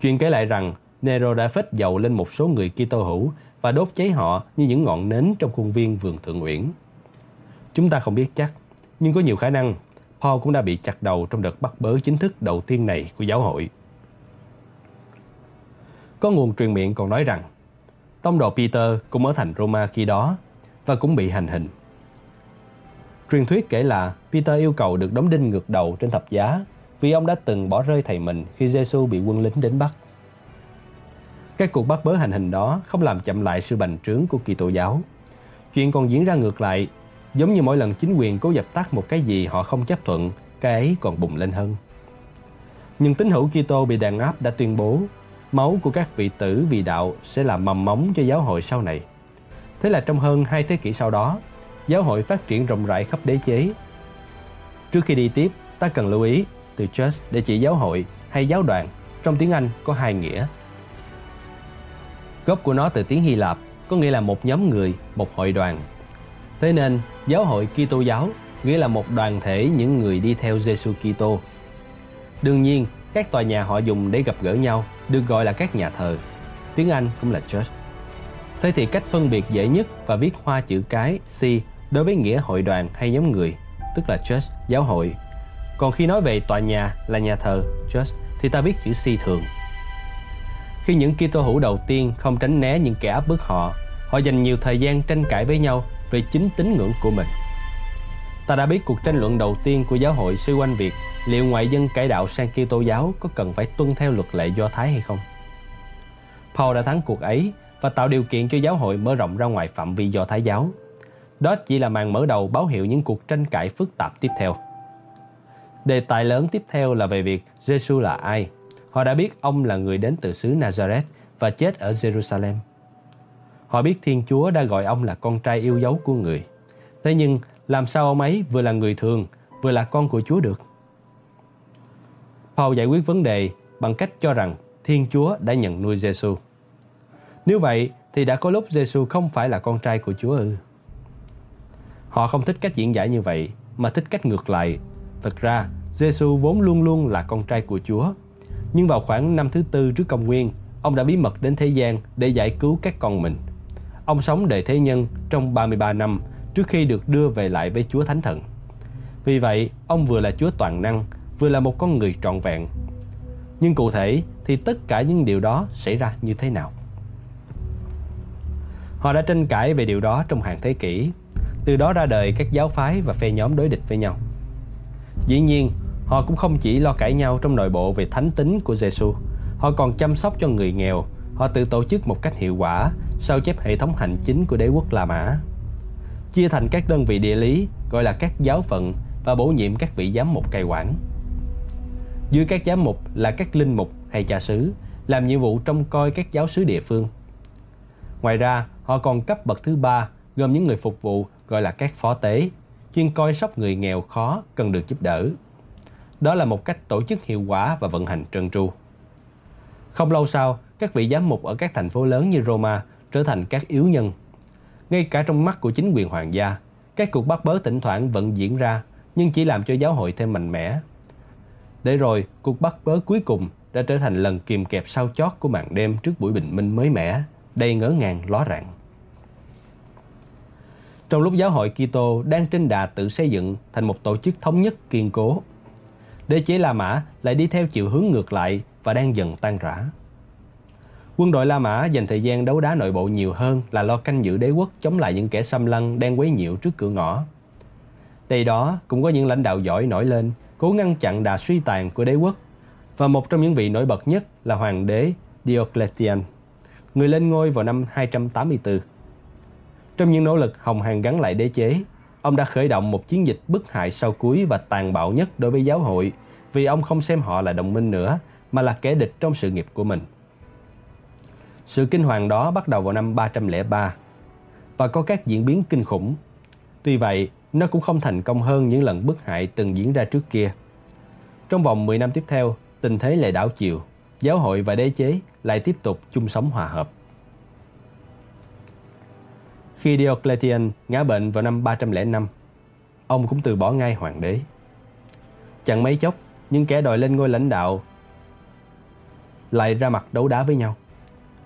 Chuyện kể lại rằng Nero đã phết dầu lên một số người Kitô hữu và đốt cháy họ như những ngọn nến trong khuôn viên vườn Thượng Uyển. Chúng ta không biết chắc, nhưng có nhiều khả năng Paul cũng đã bị chặt đầu trong đợt bắt bớ chính thức đầu tiên này của giáo hội. Có nguồn truyền miệng còn nói rằng tông đồ Peter cũng ở thành Roma khi đó và cũng bị hành hình. Truyền thuyết kể là Peter yêu cầu được đóng đinh ngược đầu trên thập giá vì ông đã từng bỏ rơi thầy mình khi Giêsu bị quân lính đến bắt. Các cuộc bắt bớ hành hình đó không làm chậm lại sự bành trướng của kỳ tổ giáo. Chuyện còn diễn ra ngược lại Giống như mỗi lần chính quyền cố dập tắt một cái gì họ không chấp thuận, cái ấy còn bùng lên hơn. Nhưng tín hữu Kitô bị đàn áp đã tuyên bố máu của các vị tử vì đạo sẽ là mầm móng cho giáo hội sau này. Thế là trong hơn hai thế kỷ sau đó, giáo hội phát triển rộng rãi khắp đế chế. Trước khi đi tiếp, ta cần lưu ý từ church để chỉ giáo hội hay giáo đoàn trong tiếng Anh có hai nghĩa. Gốc của nó từ tiếng Hy Lạp có nghĩa là một nhóm người, một hội đoàn Thế nên, giáo hội Kitô giáo nghĩa là một đoàn thể những người đi theo Giêsu Kitô. Đương nhiên, các tòa nhà họ dùng để gặp gỡ nhau được gọi là các nhà thờ. Tiếng Anh cũng là church. Thế thì cách phân biệt dễ nhất và viết hoa chữ cái C đối với nghĩa hội đoàn hay nhóm người, tức là church, giáo hội. Còn khi nói về tòa nhà là nhà thờ, church, thì ta viết chữ C thường. Khi những Kitô hữu đầu tiên không tránh né những kẻ áp bức họ, họ dành nhiều thời gian tranh cãi với nhau về chính tín ngưỡng của mình. Ta đã biết cuộc tranh luận đầu tiên của giáo hội xoay quanh việc liệu ngoại dân cải đạo sang Kitô giáo có cần phải tuân theo luật lệ Do Thái hay không. Paul đã thắng cuộc ấy và tạo điều kiện cho giáo hội mở rộng ra ngoài phạm vi Do Thái giáo. Đó chỉ là màn mở đầu báo hiệu những cuộc tranh cãi phức tạp tiếp theo. Đề tài lớn tiếp theo là về việc Jesus là ai. Họ đã biết ông là người đến từ xứ Nazareth và chết ở Jerusalem. Họ biết Thiên Chúa đã gọi ông là con trai yêu dấu của người. Thế nhưng làm sao ông ấy vừa là người thường, vừa là con của Chúa được? Paul giải quyết vấn đề bằng cách cho rằng Thiên Chúa đã nhận nuôi Giêsu. Nếu vậy thì đã có lúc Giêsu không phải là con trai của Chúa ư? Họ không thích cách diễn giải như vậy mà thích cách ngược lại. Thật ra, Giêsu vốn luôn luôn là con trai của Chúa. Nhưng vào khoảng năm thứ tư trước công nguyên, ông đã bí mật đến thế gian để giải cứu các con mình – Ông sống đời thế nhân trong 33 năm trước khi được đưa về lại với Chúa Thánh Thần. Vì vậy, ông vừa là Chúa toàn năng, vừa là một con người trọn vẹn. Nhưng cụ thể thì tất cả những điều đó xảy ra như thế nào? Họ đã tranh cãi về điều đó trong hàng thế kỷ, từ đó ra đời các giáo phái và phe nhóm đối địch với nhau. Dĩ nhiên, họ cũng không chỉ lo cãi nhau trong nội bộ về thánh tính của Giêsu, họ còn chăm sóc cho người nghèo, họ tự tổ chức một cách hiệu quả sao chép hệ thống hành chính của đế quốc La Mã. Chia thành các đơn vị địa lý gọi là các giáo phận và bổ nhiệm các vị giám mục cai quản. Dưới các giám mục là các linh mục hay cha xứ làm nhiệm vụ trông coi các giáo sứ địa phương. Ngoài ra, họ còn cấp bậc thứ ba gồm những người phục vụ gọi là các phó tế, chuyên coi sóc người nghèo khó cần được giúp đỡ. Đó là một cách tổ chức hiệu quả và vận hành trơn tru. Không lâu sau, các vị giám mục ở các thành phố lớn như Roma trở thành các yếu nhân. Ngay cả trong mắt của chính quyền hoàng gia, các cuộc bắt bớ thỉnh thoảng vẫn diễn ra nhưng chỉ làm cho giáo hội thêm mạnh mẽ. Để rồi, cuộc bắt bớ cuối cùng đã trở thành lần kìm kẹp sau chót của màn đêm trước buổi bình minh mới mẻ, đầy ngỡ ngàng ló rạng. Trong lúc giáo hội Kitô đang trên đà tự xây dựng thành một tổ chức thống nhất kiên cố, đế chế La Mã lại đi theo chiều hướng ngược lại và đang dần tan rã. Quân đội La Mã dành thời gian đấu đá nội bộ nhiều hơn là lo canh giữ đế quốc chống lại những kẻ xâm lăng đang quấy nhiễu trước cửa ngõ. Đây đó cũng có những lãnh đạo giỏi nổi lên, cố ngăn chặn đà suy tàn của đế quốc. Và một trong những vị nổi bật nhất là hoàng đế Diocletian, người lên ngôi vào năm 284. Trong những nỗ lực hồng hàn gắn lại đế chế, ông đã khởi động một chiến dịch bức hại sau cuối và tàn bạo nhất đối với giáo hội vì ông không xem họ là đồng minh nữa mà là kẻ địch trong sự nghiệp của mình. Sự kinh hoàng đó bắt đầu vào năm 303 và có các diễn biến kinh khủng. Tuy vậy, nó cũng không thành công hơn những lần bức hại từng diễn ra trước kia. Trong vòng 10 năm tiếp theo, tình thế lại đảo chiều, giáo hội và đế chế lại tiếp tục chung sống hòa hợp. Khi Diocletian ngã bệnh vào năm 305, ông cũng từ bỏ ngay hoàng đế. Chẳng mấy chốc, những kẻ đòi lên ngôi lãnh đạo lại ra mặt đấu đá với nhau.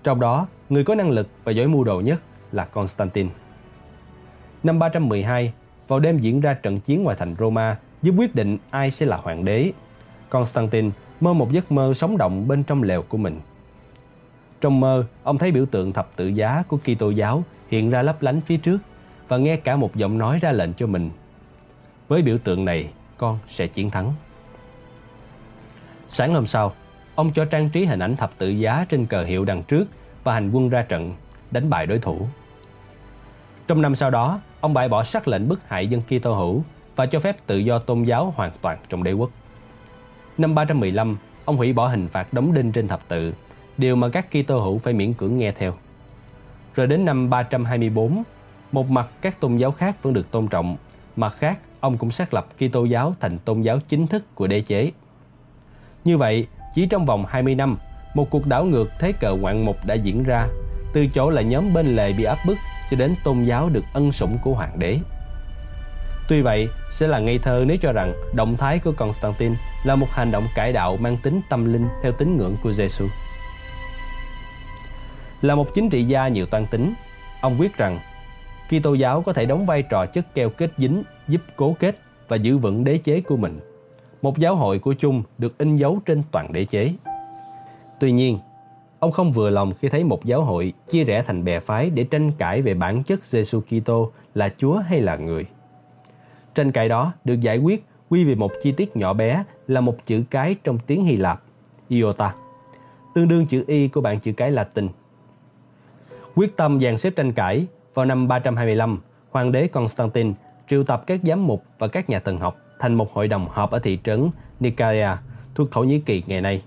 Trong đó, người có năng lực và giỏi mưu đồ nhất là Constantine. Năm 312, vào đêm diễn ra trận chiến ngoài thành Roma giúp quyết định ai sẽ là hoàng đế, Constantine mơ một giấc mơ sống động bên trong lều của mình. Trong mơ, ông thấy biểu tượng thập tự giá của Kitô giáo hiện ra lấp lánh phía trước và nghe cả một giọng nói ra lệnh cho mình. Với biểu tượng này, con sẽ chiến thắng. Sáng hôm sau, ông cho trang trí hình ảnh thập tự giá trên cờ hiệu đằng trước và hành quân ra trận, đánh bại đối thủ. Trong năm sau đó, ông bãi bỏ sắc lệnh bức hại dân Kitô hữu và cho phép tự do tôn giáo hoàn toàn trong đế quốc. Năm 315, ông hủy bỏ hình phạt đóng đinh trên thập tự, điều mà các Kitô hữu phải miễn cưỡng nghe theo. Rồi đến năm 324, một mặt các tôn giáo khác vẫn được tôn trọng, mặt khác ông cũng xác lập Kitô giáo thành tôn giáo chính thức của đế chế. Như vậy, chỉ trong vòng 20 năm, một cuộc đảo ngược thế cờ ngoạn mục đã diễn ra, từ chỗ là nhóm bên lề bị áp bức cho đến tôn giáo được ân sủng của hoàng đế. Tuy vậy, sẽ là ngây thơ nếu cho rằng động thái của Constantine là một hành động cải đạo mang tính tâm linh theo tín ngưỡng của Giêsu. Là một chính trị gia nhiều toan tính, ông viết rằng Kitô giáo có thể đóng vai trò chất keo kết dính giúp cố kết và giữ vững đế chế của mình. Một giáo hội của chung được in dấu trên toàn đế chế. Tuy nhiên, ông không vừa lòng khi thấy một giáo hội chia rẽ thành bè phái để tranh cãi về bản chất Giêsu Kitô là Chúa hay là người. Tranh cãi đó được giải quyết quy về một chi tiết nhỏ bé là một chữ cái trong tiếng Hy Lạp, iota, tương đương chữ y của bảng chữ cái Latin. Quyết tâm dàn xếp tranh cãi, vào năm 325, hoàng đế Constantine triệu tập các giám mục và các nhà thần học thành một hội đồng họp ở thị trấn Nicaea thuộc Thổ Nhĩ Kỳ ngày nay.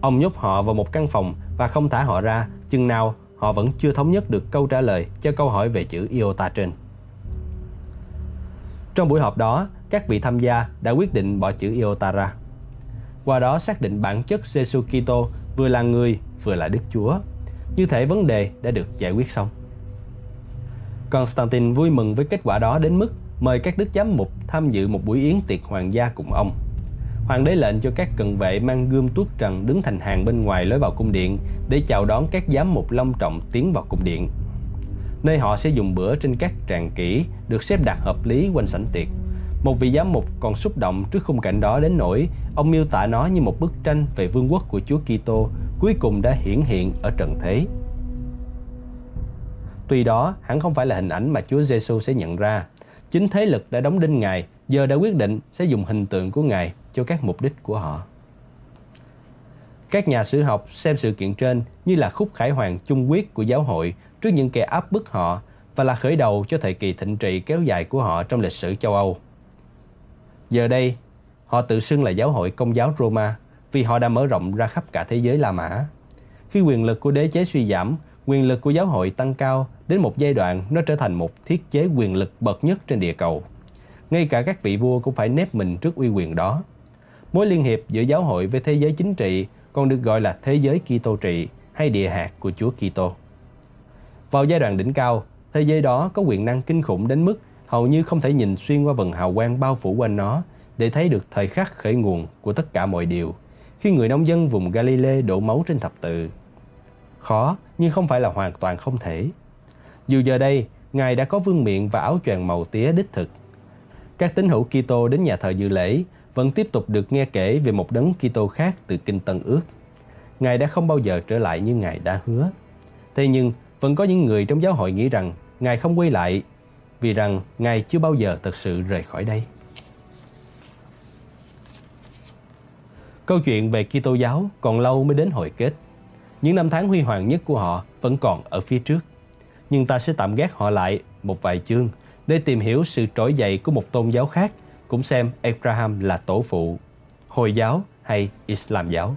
Ông nhốt họ vào một căn phòng và không thả họ ra chừng nào họ vẫn chưa thống nhất được câu trả lời cho câu hỏi về chữ iota trên. Trong buổi họp đó, các vị tham gia đã quyết định bỏ chữ iota ra. Qua đó xác định bản chất Jesus Kitô vừa là người vừa là Đức Chúa. Như thể vấn đề đã được giải quyết xong. Constantine vui mừng với kết quả đó đến mức mời các đức giám mục tham dự một buổi yến tiệc hoàng gia cùng ông. Hoàng đế lệnh cho các cận vệ mang gươm tuốt trần đứng thành hàng bên ngoài lối vào cung điện để chào đón các giám mục long trọng tiến vào cung điện. Nơi họ sẽ dùng bữa trên các tràng kỹ được xếp đặt hợp lý quanh sảnh tiệc. Một vị giám mục còn xúc động trước khung cảnh đó đến nỗi ông miêu tả nó như một bức tranh về vương quốc của Chúa Kitô cuối cùng đã hiển hiện ở trần thế. Tuy đó, hẳn không phải là hình ảnh mà Chúa Giêsu sẽ nhận ra. Chính thế lực đã đóng đinh Ngài, giờ đã quyết định sẽ dùng hình tượng của Ngài cho các mục đích của họ. Các nhà sử học xem sự kiện trên như là khúc khải hoàng chung quyết của giáo hội trước những kẻ áp bức họ và là khởi đầu cho thời kỳ thịnh trị kéo dài của họ trong lịch sử châu Âu. Giờ đây, họ tự xưng là giáo hội công giáo Roma vì họ đã mở rộng ra khắp cả thế giới La Mã. Khi quyền lực của đế chế suy giảm, quyền lực của giáo hội tăng cao đến một giai đoạn nó trở thành một thiết chế quyền lực bậc nhất trên địa cầu. ngay cả các vị vua cũng phải nép mình trước uy quyền đó. Mối liên hiệp giữa giáo hội với thế giới chính trị còn được gọi là thế giới Kitô trị hay địa hạt của Chúa Kitô. Vào giai đoạn đỉnh cao, thế giới đó có quyền năng kinh khủng đến mức hầu như không thể nhìn xuyên qua vầng hào quang bao phủ quanh nó để thấy được thời khắc khởi nguồn của tất cả mọi điều khi người nông dân vùng Galilee đổ máu trên thập tự. Khó nhưng không phải là hoàn toàn không thể. Dù giờ đây, Ngài đã có vương miện và áo choàng màu tía đích thực. Các tín hữu Kitô đến nhà thờ dự lễ vẫn tiếp tục được nghe kể về một đấng Kitô khác từ Kinh Tân Ước. Ngài đã không bao giờ trở lại như Ngài đã hứa. Thế nhưng, vẫn có những người trong giáo hội nghĩ rằng Ngài không quay lại vì rằng Ngài chưa bao giờ thật sự rời khỏi đây. Câu chuyện về Kitô giáo còn lâu mới đến hồi kết. Những năm tháng huy hoàng nhất của họ vẫn còn ở phía trước. Nhưng ta sẽ tạm gác họ lại một vài chương để tìm hiểu sự trỗi dậy của một tôn giáo khác, cũng xem Abraham là tổ phụ, Hồi giáo hay Islam giáo.